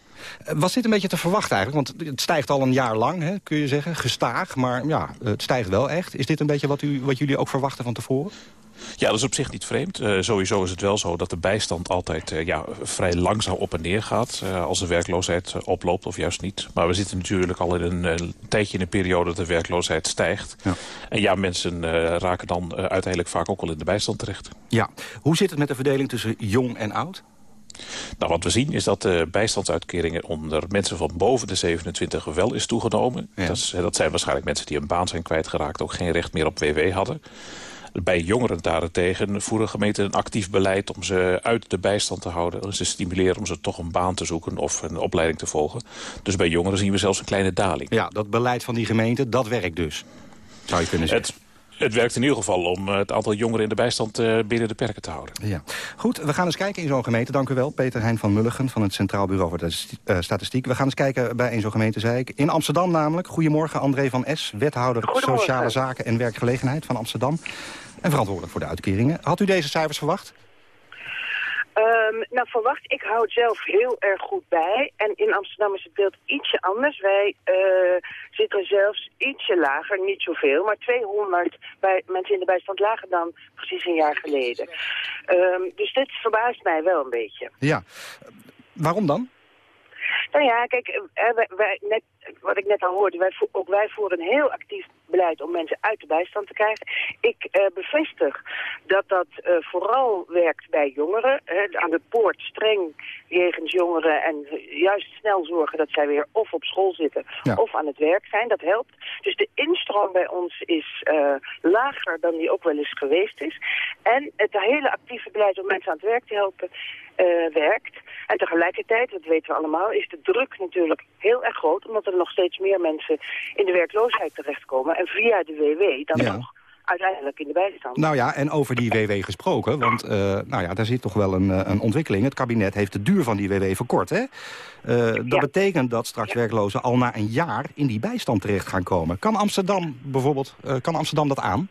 Was dit een beetje te verwachten eigenlijk? Want het stijgt al een jaar lang, hè, kun je zeggen. Gestaag, maar ja, het stijgt wel echt. Is dit een beetje wat, u, wat jullie ook verwachten van tevoren? Ja, dat is op zich niet vreemd. Uh, sowieso is het wel zo dat de bijstand altijd uh, ja, vrij langzaam op en neer gaat... Uh, als de werkloosheid oploopt of juist niet. Maar we zitten natuurlijk al in een tijdje in een periode dat de werkloosheid stijgt. Ja. En ja, mensen raken dan uiteindelijk vaak ook wel in de bijstand terecht. Ja. Hoe zit het met de verdeling tussen jong en oud? Nou, wat we zien is dat de bijstandsuitkeringen onder mensen van boven de 27 wel is toegenomen. Ja. Dat, is, dat zijn waarschijnlijk mensen die een baan zijn kwijtgeraakt... ook geen recht meer op WW hadden. Bij jongeren daarentegen voeren gemeenten een actief beleid om ze uit de bijstand te houden. Ze stimuleren om ze toch een baan te zoeken of een opleiding te volgen. Dus bij jongeren zien we zelfs een kleine daling. Ja, dat beleid van die gemeente, dat werkt dus, zou je kunnen zeggen. Het, het werkt in ieder geval om het aantal jongeren in de bijstand uh, binnen de perken te houden. Ja. Goed, we gaan eens kijken in zo'n gemeente. Dank u wel, Peter Hein van Mulligen van het Centraal Bureau voor de uh, Statistiek. We gaan eens kijken bij een zo'n gemeente, zei ik. In Amsterdam namelijk. Goedemorgen, André van S, wethouder Sociale Zaken en Werkgelegenheid van Amsterdam en verantwoordelijk voor de uitkeringen. Had u deze cijfers verwacht? Um, nou, verwacht, ik hou het zelf heel erg goed bij. En in Amsterdam is het beeld ietsje anders. Wij uh, zitten zelfs ietsje lager, niet zoveel, maar 200 bij, mensen in de bijstand lager dan precies een jaar geleden. Um, dus dit verbaast mij wel een beetje. Ja, waarom dan? Nou ja, kijk, eh, wij, wij, net, wat ik net al hoorde, wij, ook wij voeren een heel actief beleid om mensen uit de bijstand te krijgen. Ik uh, bevestig dat dat uh, vooral werkt bij jongeren. Aan de poort streng jegens jongeren en juist snel zorgen dat zij weer of op school zitten ja. of aan het werk zijn. Dat helpt. Dus de instroom bij ons is lager dan die ook wel eens geweest is. En het hele actieve beleid om mensen aan het werk te helpen werkt. En tegelijkertijd, dat weten we allemaal, is de druk natuurlijk heel erg groot... omdat er nog steeds meer mensen in de werkloosheid terechtkomen. Via de WW dan ja. nog uiteindelijk in de bijstand. Nou ja, en over die WW gesproken, want uh, nou ja, daar zit toch wel een, een ontwikkeling. Het kabinet heeft de duur van die WW verkort, hè? Uh, dat ja. betekent dat straks ja. werklozen al na een jaar in die bijstand terecht gaan komen. Kan Amsterdam bijvoorbeeld, uh, kan Amsterdam dat aan?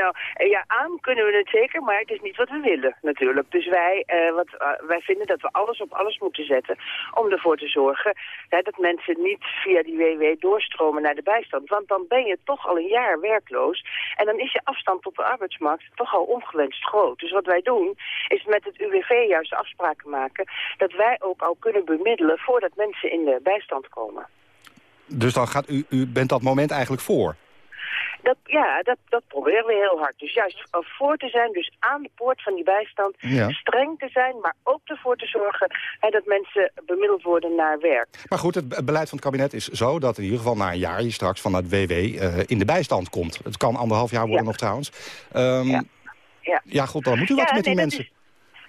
Nou, ja, aan kunnen we het zeker, maar het is niet wat we willen natuurlijk. Dus wij, uh, wat, uh, wij vinden dat we alles op alles moeten zetten om ervoor te zorgen hè, dat mensen niet via die WW doorstromen naar de bijstand. Want dan ben je toch al een jaar werkloos en dan is je afstand tot de arbeidsmarkt toch al ongewenst groot. Dus wat wij doen is met het UWV juist afspraken maken dat wij ook al kunnen bemiddelen voordat mensen in de bijstand komen. Dus dan gaat u, u bent dat moment eigenlijk voor? Dat, ja, dat, dat proberen we heel hard. Dus juist voor te zijn, dus aan de poort van die bijstand, ja. streng te zijn, maar ook ervoor te zorgen hè, dat mensen bemiddeld worden naar werk. Maar goed, het beleid van het kabinet is zo dat in ieder geval na een jaar je straks van het WW uh, in de bijstand komt. Het kan anderhalf jaar worden ja. nog trouwens. Um, ja. Ja. ja, goed, dan moet u wat met die mensen. Is,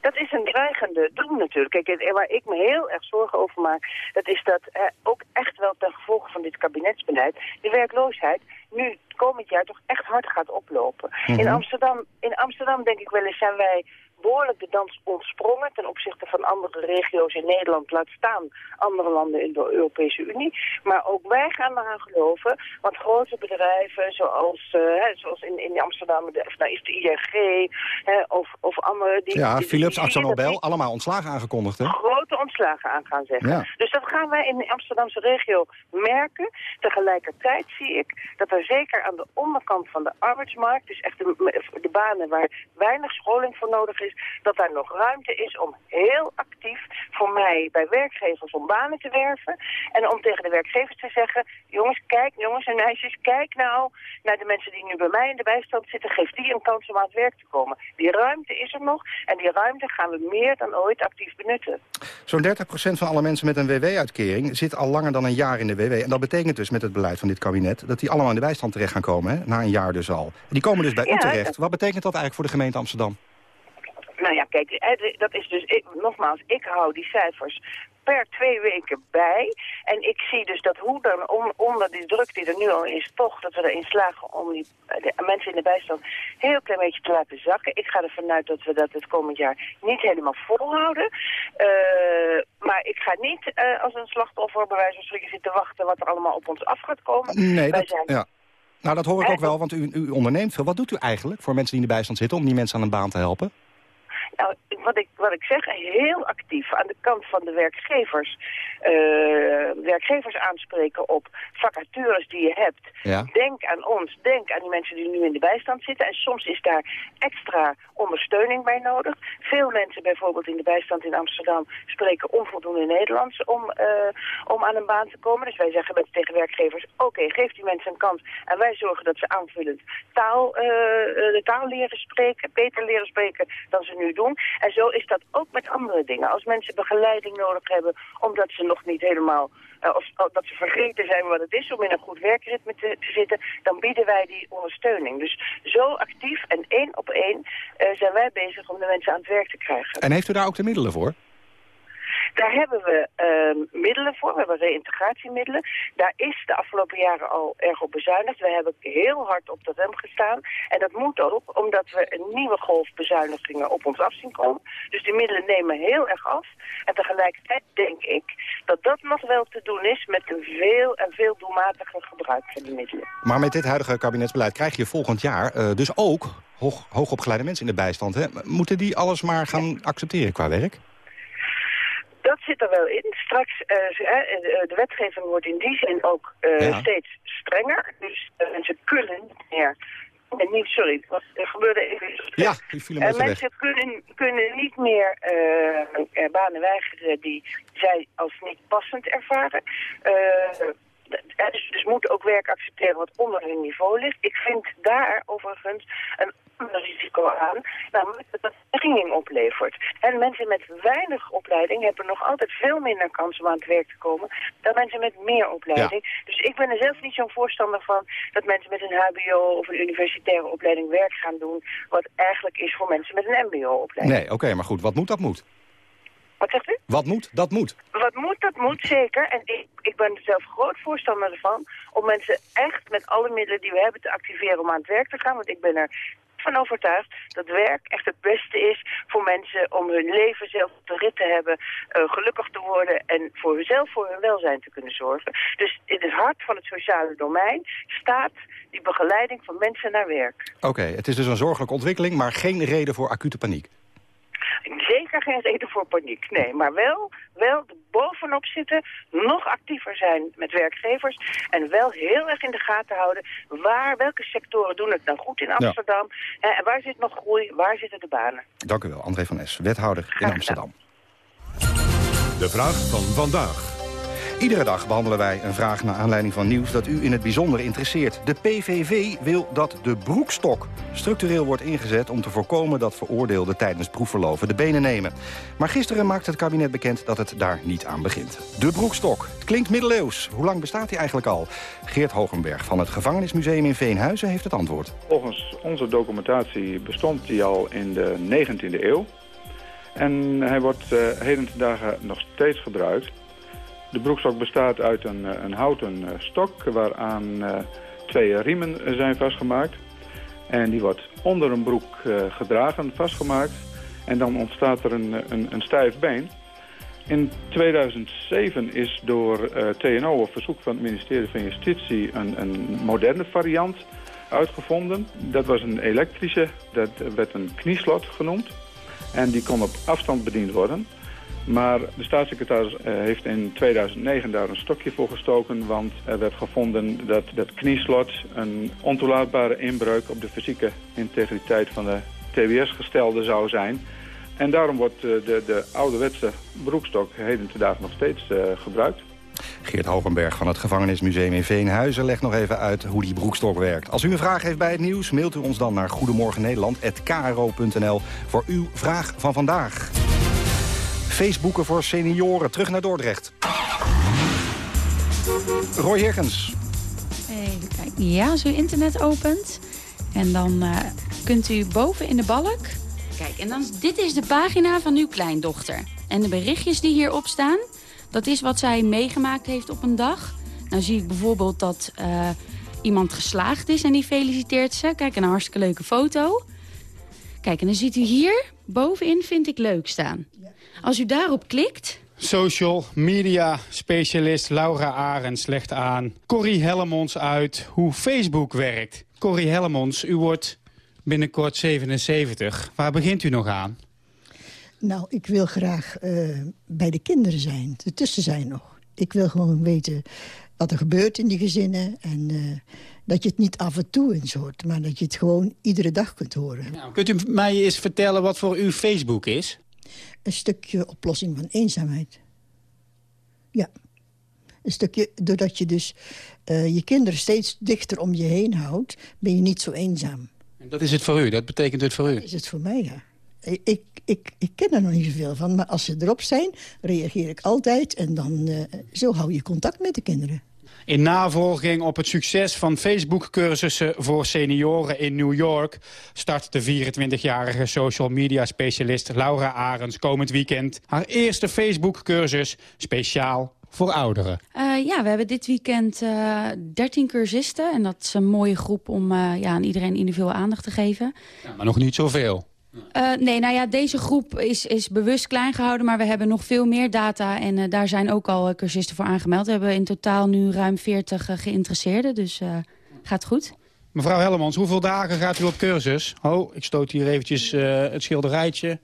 dat is een dreigende doel natuurlijk. Kijk, waar ik me heel erg zorgen over maak... dat is dat eh, ook echt wel ten gevolge van dit kabinetsbeleid... de werkloosheid nu komend jaar toch echt hard gaat oplopen. Mm -hmm. in, Amsterdam, in Amsterdam denk ik wel eens zijn wij behoorlijk de dans ontsprongen ten opzichte van andere regio's in Nederland, laat staan andere landen in de Europese Unie. Maar ook wij gaan eraan geloven, want grote bedrijven zoals, uh, hè, zoals in, in Amsterdam, de, nou is de ING hè, of, of andere... Die, ja, Philips, Axel Nobel, allemaal ontslagen aangekondigd, hè? Grote ontslagen aan gaan zeggen. Ja. Dus dat gaan wij in de Amsterdamse regio merken. Tegelijkertijd zie ik dat er zeker aan de onderkant van de arbeidsmarkt, dus echt de, de banen waar weinig scholing voor nodig is, dat daar nog ruimte is om heel actief voor mij bij werkgevers om banen te werven. En om tegen de werkgevers te zeggen, jongens, kijk, jongens en meisjes, kijk nou naar de mensen die nu bij mij in de bijstand zitten. Geef die een kans om aan het werk te komen. Die ruimte is er nog en die ruimte gaan we meer dan ooit actief benutten. Zo'n 30% van alle mensen met een WW-uitkering zit al langer dan een jaar in de WW. En dat betekent dus met het beleid van dit kabinet dat die allemaal in de bijstand terecht gaan komen. Hè? Na een jaar dus al. Die komen dus bij ja, u terecht. Wat betekent dat eigenlijk voor de gemeente Amsterdam? Nou ja, kijk, dat is dus, ik, nogmaals, ik hou die cijfers per twee weken bij. En ik zie dus dat hoe dan on, onder die druk die er nu al is, toch dat we erin slagen om die de, mensen in de bijstand heel klein beetje te laten zakken. Ik ga ervan uit dat we dat het komend jaar niet helemaal volhouden. Uh, maar ik ga niet uh, als een slachtoffer bij wijze van spreken zitten wachten wat er allemaal op ons af gaat komen. Nee, dat, zijn... ja. Nou, dat hoor ik ook wel, want u, u onderneemt veel. Wat doet u eigenlijk voor mensen die in de bijstand zitten om die mensen aan een baan te helpen? Nou, wat ik, wat ik zeg, heel actief aan de kant van de werkgevers. eh, werkgevers aanspreken op vacatures die je hebt. Ja. Denk aan ons, denk aan die mensen die nu in de bijstand zitten. En soms is daar extra ondersteuning bij nodig. Veel mensen bijvoorbeeld in de bijstand in Amsterdam spreken onvoldoende Nederlands om, eh, om aan een baan te komen. Dus wij zeggen met, tegen werkgevers, oké, geef die mensen een kans. En wij zorgen dat ze aanvullend taal, eh, de taal leren spreken, beter leren spreken dan ze nu doen. En zo is dat ook met andere dingen. Als mensen begeleiding nodig hebben omdat ze nog niet helemaal, eh, of, dat ze vergeten zijn wat het is om in een goed werkritme te, te zitten, dan bieden wij die ondersteuning. Dus zo actief en één op één eh, zijn wij bezig om de mensen aan het werk te krijgen. En heeft u daar ook de middelen voor? Daar hebben we ehm, middelen voor. We hebben reïntegratiemiddelen. Daar is de afgelopen jaren al erg op bezuinigd. We hebben heel hard op de rem gestaan. En dat moet ook, omdat we een nieuwe golf bezuinigingen op ons af zien komen. Dus die middelen nemen heel erg af. En tegelijkertijd denk ik dat dat nog wel te doen is met een veel en veel doelmatiger gebruik van die middelen. Maar met dit huidige kabinetsbeleid krijg je volgend jaar eh, dus ook hoog, hoogopgeleide mensen in de bijstand. Hè? Moeten die alles maar gaan accepteren qua werk? Dat zit er wel in. Straks, eh, eh, de- wetgeving wordt in die zin ook eh, Ja. steeds strenger. Dus uh, mensen kunnen meer... En niet, sorry, er gebeurde even. Ja, die viel mensen kunnen, kunnen niet meer eh, banen weigeren die zij als niet passend ervaren. Dus, dus moeten ook werk accepteren wat onder hun niveau ligt. Ik vind daar overigens een ander risico aan, namelijk dat het verginging oplevert. En mensen met weinig opleiding hebben nog altijd veel minder kans om aan het werk te komen dan mensen met meer opleiding. Dus ik ben er zelf niet zo'n voorstander van dat mensen met een hbo of een universitaire opleiding werk gaan doen, wat eigenlijk is voor mensen met een mbo-opleiding. Nee, oké, maar goed. Wat moet, dat moet. Wat zegt u? Wat moet, dat moet. Wat moet, dat moet zeker. En ik, ik ben er zelf groot voorstander ervan om mensen echt met alle middelen die we hebben te activeren om aan het werk te gaan. Want ik ben er van overtuigd dat werk echt het beste is voor mensen om hun leven zelf op de rit te hebben, eh, gelukkig te worden en voor hunzelf, voor hun welzijn te kunnen zorgen. Dus in het hart van het sociale domein staat die begeleiding van mensen naar werk. Oké, het is dus een zorgelijke ontwikkeling, maar geen reden voor acute paniek. Zeker geen reden voor paniek, nee. Maar wel, wel bovenop zitten, nog actiever zijn met werkgevers... en wel heel erg in de gaten houden waar, welke sectoren doen het nou goed in Amsterdam... hè, en waar zit nog groei, waar zitten de banen. Dank u wel, André van Es, wethouder in Amsterdam. De vraag van vandaag. Iedere dag behandelen wij een vraag naar aanleiding van nieuws dat u in het bijzonder interesseert. De PVV wil dat de broekstok structureel wordt ingezet om te voorkomen dat veroordeelden tijdens proefverloven de benen nemen. Maar gisteren maakte het kabinet bekend dat het daar niet aan begint. De broekstok. Het klinkt middeleeuws. Hoe lang bestaat die eigenlijk al? Geert Hogenberg van het Gevangenismuseum in Veenhuizen heeft het antwoord. Volgens onze documentatie bestond die al in de 19e eeuw. En hij wordt uh, heden ten dagen nog steeds gebruikt. De broekstok bestaat uit een, een houten stok waaraan uh, twee riemen zijn vastgemaakt. En die wordt onder een broek gedragen, vastgemaakt. En dan ontstaat er een, een, een stijf been. In 2007 is door TNO op verzoek van het ministerie van Justitie een, een moderne variant uitgevonden. Dat was een elektrische, dat werd een knieslot genoemd. En die kon op afstand bediend worden. Maar de staatssecretaris uh, heeft in 2009 daar een stokje voor gestoken... want er werd gevonden dat dat knieslot een ontoelaatbare inbreuk... op de fysieke integriteit van de TBS-gestelde zou zijn. En daarom wordt uh, de, de ouderwetse broekstok heden te dagen nog steeds uh, gebruikt. Geert Hogenberg van het Gevangenismuseum in Veenhuizen legt nog even uit hoe die broekstok werkt. Als u een vraag heeft bij het nieuws, mailt u ons dan naar goedemorgennederland.kro.nl voor uw vraag van vandaag. Facebooken voor senioren. Terug naar Dordrecht. Roy Hergens. Even kijken. Ja, als u internet opent. En dan uh, kunt u boven in de balk... Kijk, en dan, dit is de pagina van uw kleindochter. En de berichtjes die hierop staan... dat is wat zij meegemaakt heeft op een dag. Nou zie ik bijvoorbeeld dat uh, iemand geslaagd is en die feliciteert ze. Kijk, een hartstikke leuke foto. Kijk, en dan ziet u hier bovenin vind ik leuk staan. Als u daarop klikt... Social media specialist Laura Arends legt aan... Corrie Hellemons uit hoe Facebook werkt. Corrie Hellemons, u wordt binnenkort 77. Waar begint u nog aan? Nou, ik wil graag uh, bij de kinderen zijn, ertussen zijn nog. Ik wil gewoon weten wat er gebeurt in die gezinnen. En uh, dat je het niet af en toe eens hoort, maar dat je het gewoon iedere dag kunt horen. Nou, kunt u mij eens vertellen wat voor u Facebook is? Een stukje oplossing van eenzaamheid. Ja. Een stukje, doordat je dus uh, je kinderen steeds dichter om je heen houdt... ben je niet zo eenzaam. En dat is het voor u? Dat betekent het voor u? Dat is het voor mij, ja. Ik, ik, ik ken er nog niet zoveel van, maar als ze erop zijn... reageer ik altijd en dan uh, zo hou je contact met de kinderen. In navolging op het succes van Facebook-cursussen voor senioren in New York... start de 24-jarige social media specialist Laura Arends komend weekend... haar eerste Facebook-cursus speciaal voor ouderen? Uh, ja, we hebben dit weekend uh, 13 cursisten. En dat is een mooie groep om uh, ja, aan iedereen individueel aandacht te geven. Ja, maar nog niet zoveel. Uh, nee, nou ja, deze groep is, is bewust klein gehouden, maar we hebben nog veel meer data. En uh, daar zijn ook al cursisten voor aangemeld. We hebben in totaal nu ruim 40 uh, geïnteresseerden, dus gaat goed. Mevrouw Hellemans, hoeveel dagen gaat u op cursus? Oh, ik stoot hier eventjes het schilderijtje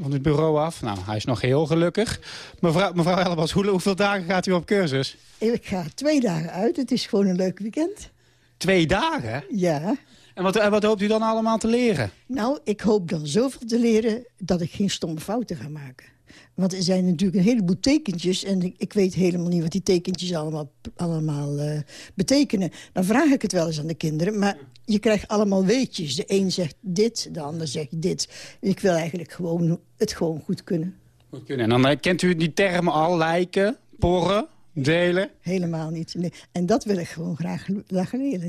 van het bureau af. Nou, hij is nog heel gelukkig. Mevrouw, mevrouw Hellemans, hoe, hoeveel dagen gaat u op cursus? Ik ga twee dagen uit. Het is gewoon een leuk weekend. Twee dagen? Ja. En wat, en wat hoopt u dan allemaal te leren? Nou, ik hoop dan zoveel te leren dat ik geen stomme fouten ga maken. Want er zijn natuurlijk een heleboel tekentjes... en ik, ik weet helemaal niet wat die tekentjes allemaal, allemaal uh, betekenen. Dan vraag ik het wel eens aan de kinderen. Maar je krijgt allemaal weetjes. De een zegt dit, de ander zegt dit. ik wil eigenlijk gewoon het gewoon goed kunnen. Goed kunnen. En dan uh, kent u die termen al, lijken, porren? Delen? Helemaal niet. Nee. En dat wil ik gewoon graag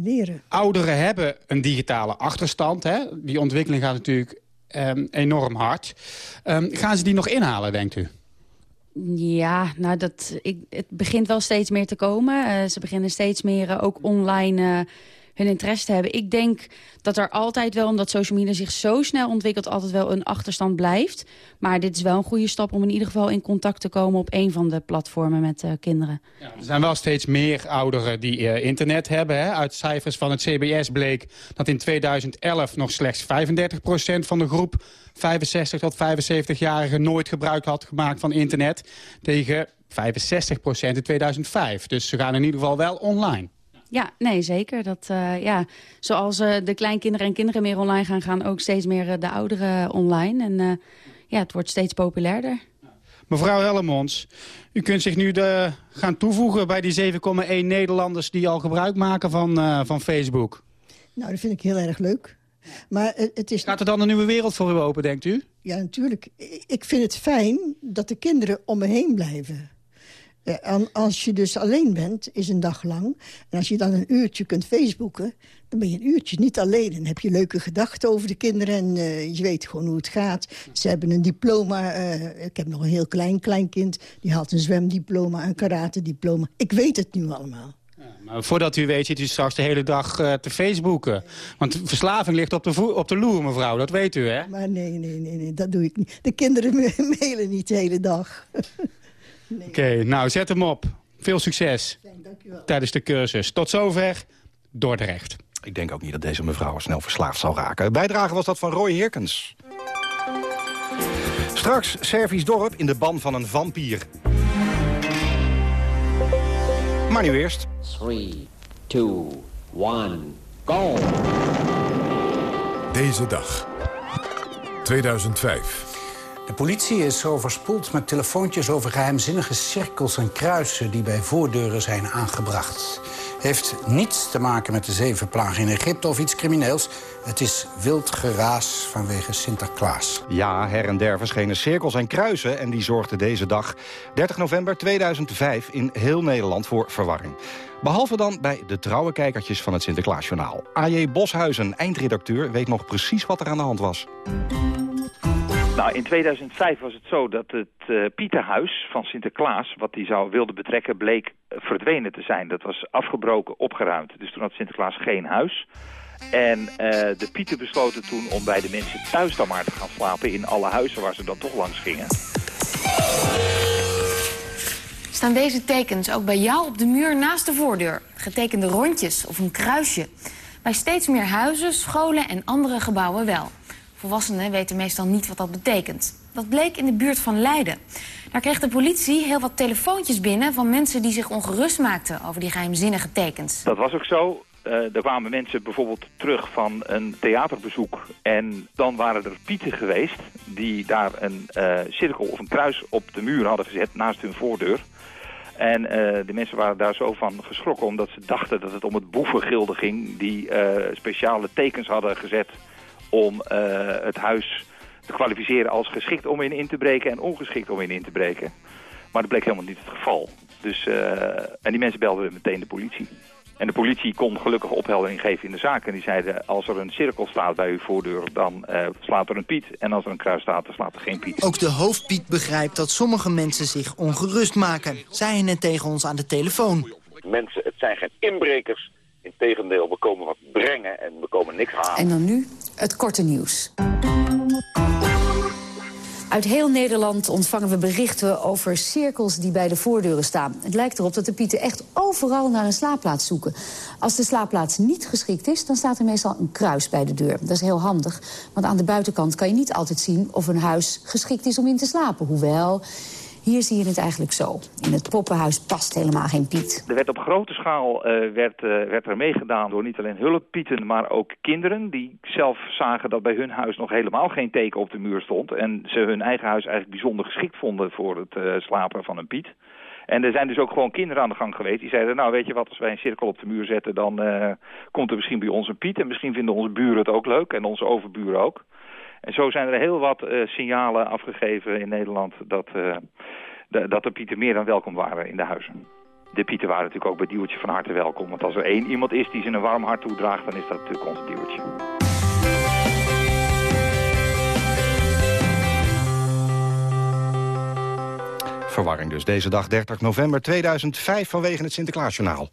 leren. Ouderen hebben een digitale achterstand. Hè? Die ontwikkeling gaat natuurlijk um, enorm hard. Um, gaan ze die nog inhalen, denkt u? Ja, nou dat, ik, het begint wel steeds meer te komen. Uh, ze beginnen steeds meer uh, ook online uh, hun interesse te hebben. Ik denk dat er altijd wel, omdat social media zich zo snel ontwikkelt... altijd wel een achterstand blijft. Maar dit is wel een goede stap om in ieder geval in contact te komen... op een van de platformen met uh, kinderen. Ja, er zijn wel steeds meer ouderen die uh, internet hebben. Hè? Uit cijfers van het CBS bleek dat in 2011 nog slechts 35% van de groep... 65 tot 75-jarigen nooit gebruik had gemaakt van internet... tegen 65% in 2005. Dus ze gaan in ieder geval wel online. Ja, nee, zeker. Dat, uh, ja, zoals uh, de kleinkinderen en kinderen meer online gaan... gaan ook steeds meer uh, de ouderen online. En uh, ja, het wordt steeds populairder. Mevrouw Hellemons, u kunt zich nu de, gaan toevoegen bij die 7,1 Nederlanders... die al gebruik maken van, van Facebook. Nou, dat vind ik heel erg leuk. Maar het is... Gaat er dan een nieuwe wereld voor u open, denkt u? Ja, natuurlijk. Ik vind het fijn dat de kinderen om me heen blijven. En als je dus alleen bent, is een dag lang. En als je dan een uurtje kunt Facebooken, dan ben je een uurtje niet alleen. Dan heb je leuke gedachten over de kinderen en uh, je weet gewoon hoe het gaat. Ze hebben een diploma. Uh, ik heb nog een heel klein kleinkind. Die had een zwemdiploma, een karate-diploma. Ik weet het nu allemaal. Ja, maar voordat u weet, zit u straks de hele dag uh, te Facebooken. Want verslaving ligt op de, op de loer, mevrouw. Dat weet u, hè? Maar nee, nee, nee, nee dat doe ik niet. De kinderen mailen niet de hele dag. Nee. Oké, okay, nou, zet hem op. Veel succes ja, tijdens de cursus. Tot zover Dordrecht. Ik denk ook niet dat deze mevrouw snel verslaafd zal raken. Bijdrage was dat van Roy Heerkens. Straks Servisch dorp in de ban van een vampier. Maar nu eerst... 3, 2, 1, go! Deze dag. 2005. De politie is overspoeld met telefoontjes over geheimzinnige cirkels en kruisen die bij voordeuren zijn aangebracht. Heeft niets te maken met de zeven plagen in Egypte of iets crimineels. Het is wild geraas vanwege Sinterklaas. Ja, her en der verschenen cirkels en kruisen... en die zorgden deze dag, 30 november 2005, in heel Nederland voor verwarring. Behalve dan bij de trouwe kijkertjes van het Sinterklaasjournaal. A.J. Boshuizen, eindredacteur, weet nog precies wat er aan de hand was. Nou, in 2005 was het zo dat het uh, Pieterhuis van Sinterklaas... wat hij zou wilde betrekken, bleek verdwenen te zijn. Dat was afgebroken, opgeruimd. Dus toen had Sinterklaas geen huis. En uh, de Pieter besloten toen om bij de mensen thuis dan maar te gaan slapen... in alle huizen waar ze dan toch langs gingen. Staan deze tekens ook bij jou op de muur naast de voordeur? Getekende rondjes of een kruisje? Bij steeds meer huizen, scholen en andere gebouwen wel. Volwassenen weten meestal niet wat dat betekent. Dat bleek in de buurt van Leiden. Daar kreeg de politie heel wat telefoontjes binnen... van mensen die zich ongerust maakten over die geheimzinnige tekens. Dat was ook zo. Uh, er kwamen mensen bijvoorbeeld terug van een theaterbezoek. En dan waren er pieten geweest die daar een uh, cirkel of een kruis op de muur hadden gezet naast hun voordeur. En uh, de mensen waren daar zo van geschrokken omdat ze dachten dat het om het boevengilde ging. Die speciale tekens hadden gezet om het huis te kwalificeren als geschikt om in in te breken en ongeschikt om in in te breken. Maar dat bleek helemaal niet het geval. Dus, en die mensen belden meteen de politie. En de politie kon gelukkig opheldering geven in de zaak. En die zeiden, als er een cirkel staat bij uw voordeur, dan uh, slaat er een piet. En als er een kruis staat, dan slaat er geen piet. Ook de hoofdpiet begrijpt dat sommige mensen zich ongerust maken. Zei net tegen ons aan de telefoon. Mensen, het zijn geen inbrekers. Integendeel, we komen wat brengen en we komen niks halen. En dan nu het korte nieuws. Uit heel Nederland ontvangen we berichten over cirkels die bij de voordeuren staan. Het lijkt erop dat de pieten echt overal naar een slaapplaats zoeken. Als de slaapplaats niet geschikt is, dan staat er meestal een kruis bij de deur. Dat is heel handig, want aan de buitenkant kan je niet altijd zien... of een huis geschikt is om in te slapen. Hoewel, hier zie je het eigenlijk zo. In het poppenhuis past helemaal geen Piet. Er werd op grote schaal uh, werd, uh, werd er meegedaan door niet alleen hulppieten, maar ook kinderen die zelf zagen dat bij hun huis nog helemaal geen teken op de muur stond. En ze hun eigen huis eigenlijk bijzonder geschikt vonden voor het uh, slapen van een Piet. En er zijn dus ook gewoon kinderen aan de gang geweest. Die zeiden, nou weet je wat, als wij een cirkel op de muur zetten... dan komt er misschien bij ons een Piet. En misschien vinden onze buren het ook leuk. En onze overburen ook. En zo zijn er heel wat uh, signalen afgegeven in Nederland dat, uh, de, dat de pieten meer dan welkom waren in de huizen. De pieten waren natuurlijk ook bij Diewertje van harte welkom. Want als er één iemand is die ze een warm hart toedraagt, dan is dat natuurlijk ons Diewertje. Verwarring dus deze dag 30 november 2005 vanwege het Sinterklaasjournaal.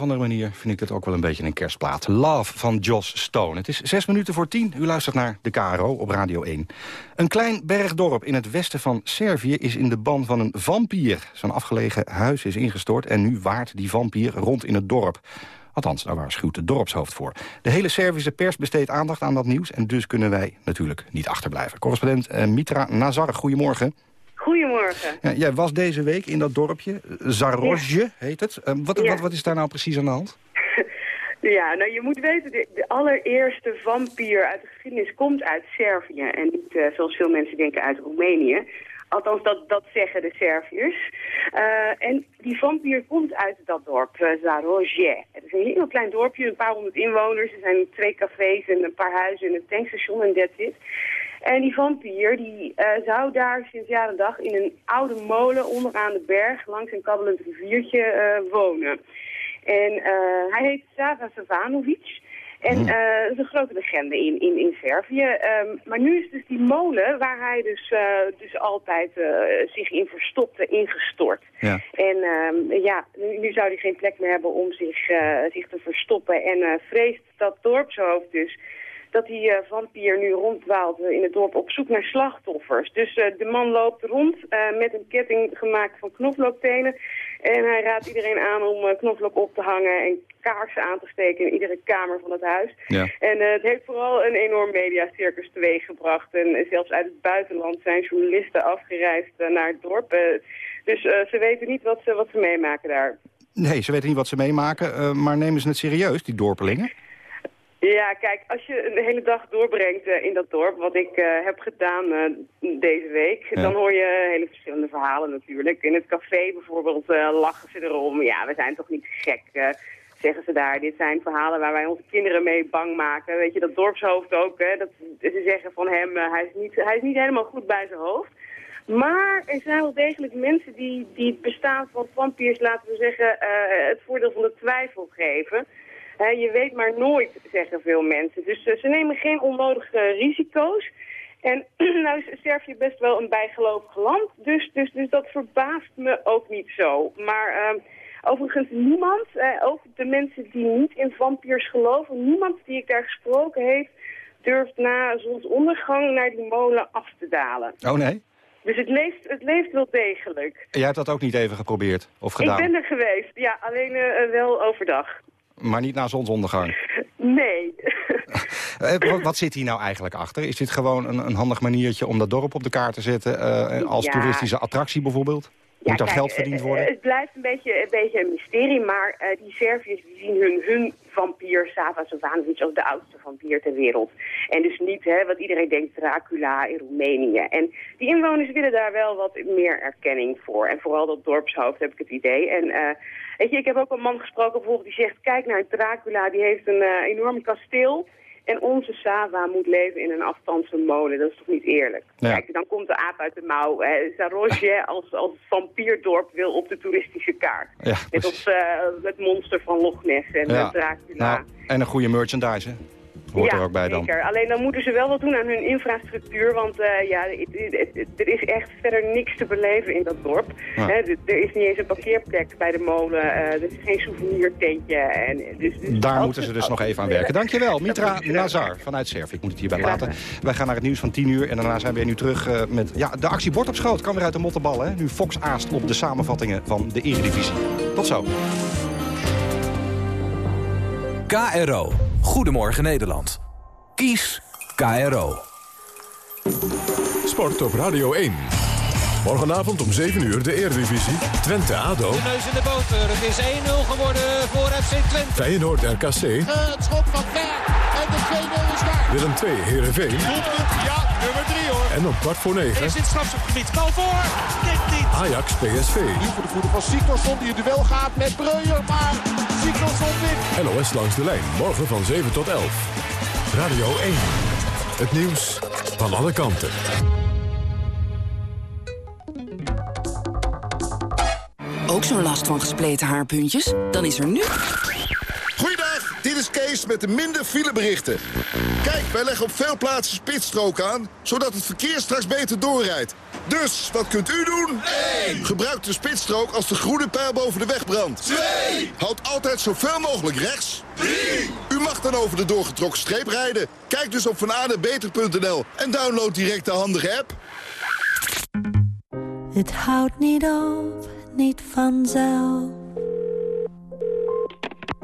Of andere manier vind ik het ook wel een beetje een kerstplaat. Love van Joss Stone. Het is zes minuten voor tien. U luistert naar de KRO op Radio 1. Een klein bergdorp in het westen van Servië is in de ban van een vampier. Zijn afgelegen huis is ingestort en nu waart die vampier rond in het dorp. Althans, daar waarschuwt het dorpshoofd voor. De hele Servische pers besteedt aandacht aan dat nieuws... en dus kunnen wij natuurlijk niet achterblijven. Correspondent eh, Mitra Nazar, goedemorgen. Goedemorgen. Ja, jij was deze week in dat dorpje, Zarozje heet het. Uh, wat, wat, wat is daar nou precies aan de hand? Ja, nou je moet weten, de, de, allereerste vampier uit de geschiedenis komt uit Servië. En niet, uh, zoals veel mensen denken, uit Roemenië. Althans, dat, dat zeggen de Serviërs. Uh, en die vampier komt uit dat dorp, uh, Zarozje. Het is een heel klein dorpje, een paar honderd inwoners. Er zijn twee cafés en een paar huizen en een tankstation en that's it. En die vampier die, uh, zou daar sinds jaar en dag in een oude molen onderaan de berg langs een kabbelend riviertje uh, wonen. En uh, hij heet Sava Savanovic. En uh, dat is een grote legende in, in, in Servië. Um, maar nu is dus die molen waar hij dus, dus altijd zich in verstopte, ingestort. Ja. En um, ja, nu, nu, zou hij geen plek meer hebben om zich, zich te verstoppen. En vreest dat dorpshoofd dus dat die uh, vampier nu ronddwaalt in het dorp op zoek naar slachtoffers. Dus uh, de man loopt rond met een ketting gemaakt van knoflooktenen. En hij raadt iedereen aan om knoflook op te hangen en kaarsen aan te steken in iedere kamer van het huis. Ja. En het heeft vooral een enorm mediacircus teweeggebracht. En zelfs uit het buitenland zijn journalisten afgereisd naar het dorp. dus ze weten niet wat ze, wat ze meemaken daar. Nee, ze weten niet wat ze meemaken, maar nemen ze het serieus, die dorpelingen? Ja, kijk, als je een hele dag doorbrengt uh, in dat dorp, wat ik uh, heb gedaan uh, deze week, ja. dan hoor je hele verschillende verhalen natuurlijk. In het café bijvoorbeeld lachen ze erom. Ja, we zijn toch niet gek, zeggen ze daar. Dit zijn verhalen waar wij onze kinderen mee bang maken. Weet je, dat dorpshoofd ook, hè, dat, ze zeggen van hem, hij, is niet, hij is niet helemaal goed bij zijn hoofd. Maar er zijn wel degelijk mensen die, die het bestaan van vampiers, laten we zeggen, het voordeel van de twijfel geven. He, je weet maar nooit, zeggen veel mensen. Dus uh, ze nemen geen onnodige risico's. En nou is Servië best wel een bijgelovig land, dus, dus, dus dat verbaast me ook niet zo. Maar uh, overigens niemand, uh, ook de mensen die niet in vampiers geloven, niemand die ik daar gesproken heeft, durft na zonsondergang naar die molen af te dalen. Oh nee? Dus het leeft, het leeft wel degelijk. Jij hebt dat ook niet even geprobeerd of gedaan? Ik ben er geweest, ja, alleen uh, wel overdag. Maar niet na zonsondergang? Nee. wat, wat, zit hier nou eigenlijk achter? Is dit gewoon een, een handig maniertje om dat dorp op de kaart te zetten... Uh, als ja. toeristische attractie bijvoorbeeld? Moet ja, daar kijk, geld verdiend worden? Het blijft een beetje een, beetje een mysterie, maar uh, die Serviërs die zien hun, hun vampier Sava Savanovic als de oudste vampier ter wereld. En dus niet hè, wat iedereen denkt, Dracula in Roemenië. En die inwoners willen daar wel wat meer erkenning voor. En vooral dat dorpshoofd heb ik het idee. En uh, weet je, ik heb ook een man gesproken bijvoorbeeld die zegt, kijk naar Dracula, die heeft een uh, enorm kasteel. En onze Sava moet leven in een afstandse molen. Dat is toch niet eerlijk? Ja. Kijk, dan komt de aap uit de mouw. Saroje als, als vampierdorp wil op de toeristische kaart. Ja, Net als uh, het monster van Loch Ness en ja. Dracula. Nou, en een goede merchandise, hè? Hoort ja, er ook bij dan. zeker. Alleen dan moeten ze wel wat doen aan hun infrastructuur. Want uh, ja, er is echt verder niks te beleven in dat dorp. Ja. He, er is niet eens een parkeerplek bij de molen. Uh, er is geen souvenirtentje. En, dus, dus Daar moeten ze dus nog even aan werken. Dankjewel, Mitra Nazar vanuit Servië. Ik moet het hierbij laten. Wij gaan naar het nieuws van 10 uur. En daarna zijn we weer nu terug uh, met... Ja, de actie Bord op schoot kan weer uit de mottenballen. Hè? Nu Fox aast op de samenvattingen van de Eredivisie. Tot zo. KRO. Goedemorgen Nederland. Kies KRO. Sport op Radio 1. Morgenavond om 7 uur de Eredivisie. Twente-ADO. De neus in de boter. Het is 1-0 geworden voor FC Twente. Feyenoord-RKC. Het schot van Ver. En de 2-0 is daar. Willem 2 Heerenveen. Ja, nummer 3 hoor. En op kwart voor 9. Is dit strafschopgebied. Bal voor. Dit niet. Ajax PSV. Nu voor de voeten van Siktorsson die het duel gaat met Breuer. Maar Siktorsson wint. NOS langs de lijn. Morgen van 7 tot 11. Radio 1. Het nieuws van alle kanten. Ook zo'n last van gespleten haarpuntjes? Dan is er nu... Is Kees met de minder fileberichten. Kijk, wij leggen op veel plaatsen spitsstrook aan... zodat het verkeer straks beter doorrijdt. Dus, wat kunt u doen? 1. Gebruik de spitsstrook als de groene pijl boven de weg brandt. 2. Houd altijd zoveel mogelijk rechts. 3. U mag dan over de doorgetrokken streep rijden. Kijk dus op vanadebeter.nl en download direct de handige app. Het houdt niet op, niet vanzelf.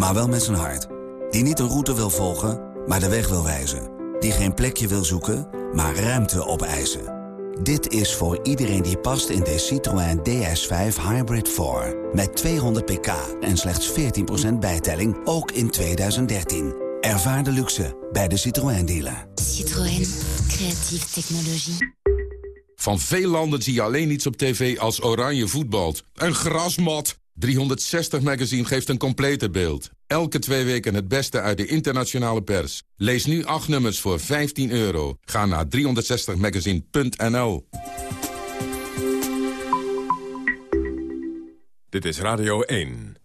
maar wel met zijn hart. Die niet een route wil volgen, maar de weg wil wijzen. Die geen plekje wil zoeken, maar ruimte opeisen. Dit is voor iedereen die past in de Citroën DS5 Hybrid 4. Met 200 pk en slechts 14% bijtelling, ook in 2013. Ervaar de luxe bij de Citroën dealer. Citroën, creatieve technologie. Van veel landen zie je alleen iets op tv als oranje voetbalt. Een grasmat 360 Magazine geeft een complete beeld. Elke twee weken het beste uit de internationale pers. Lees nu acht nummers voor 15 euro. Ga naar 360magazine.nl Dit is Radio 1.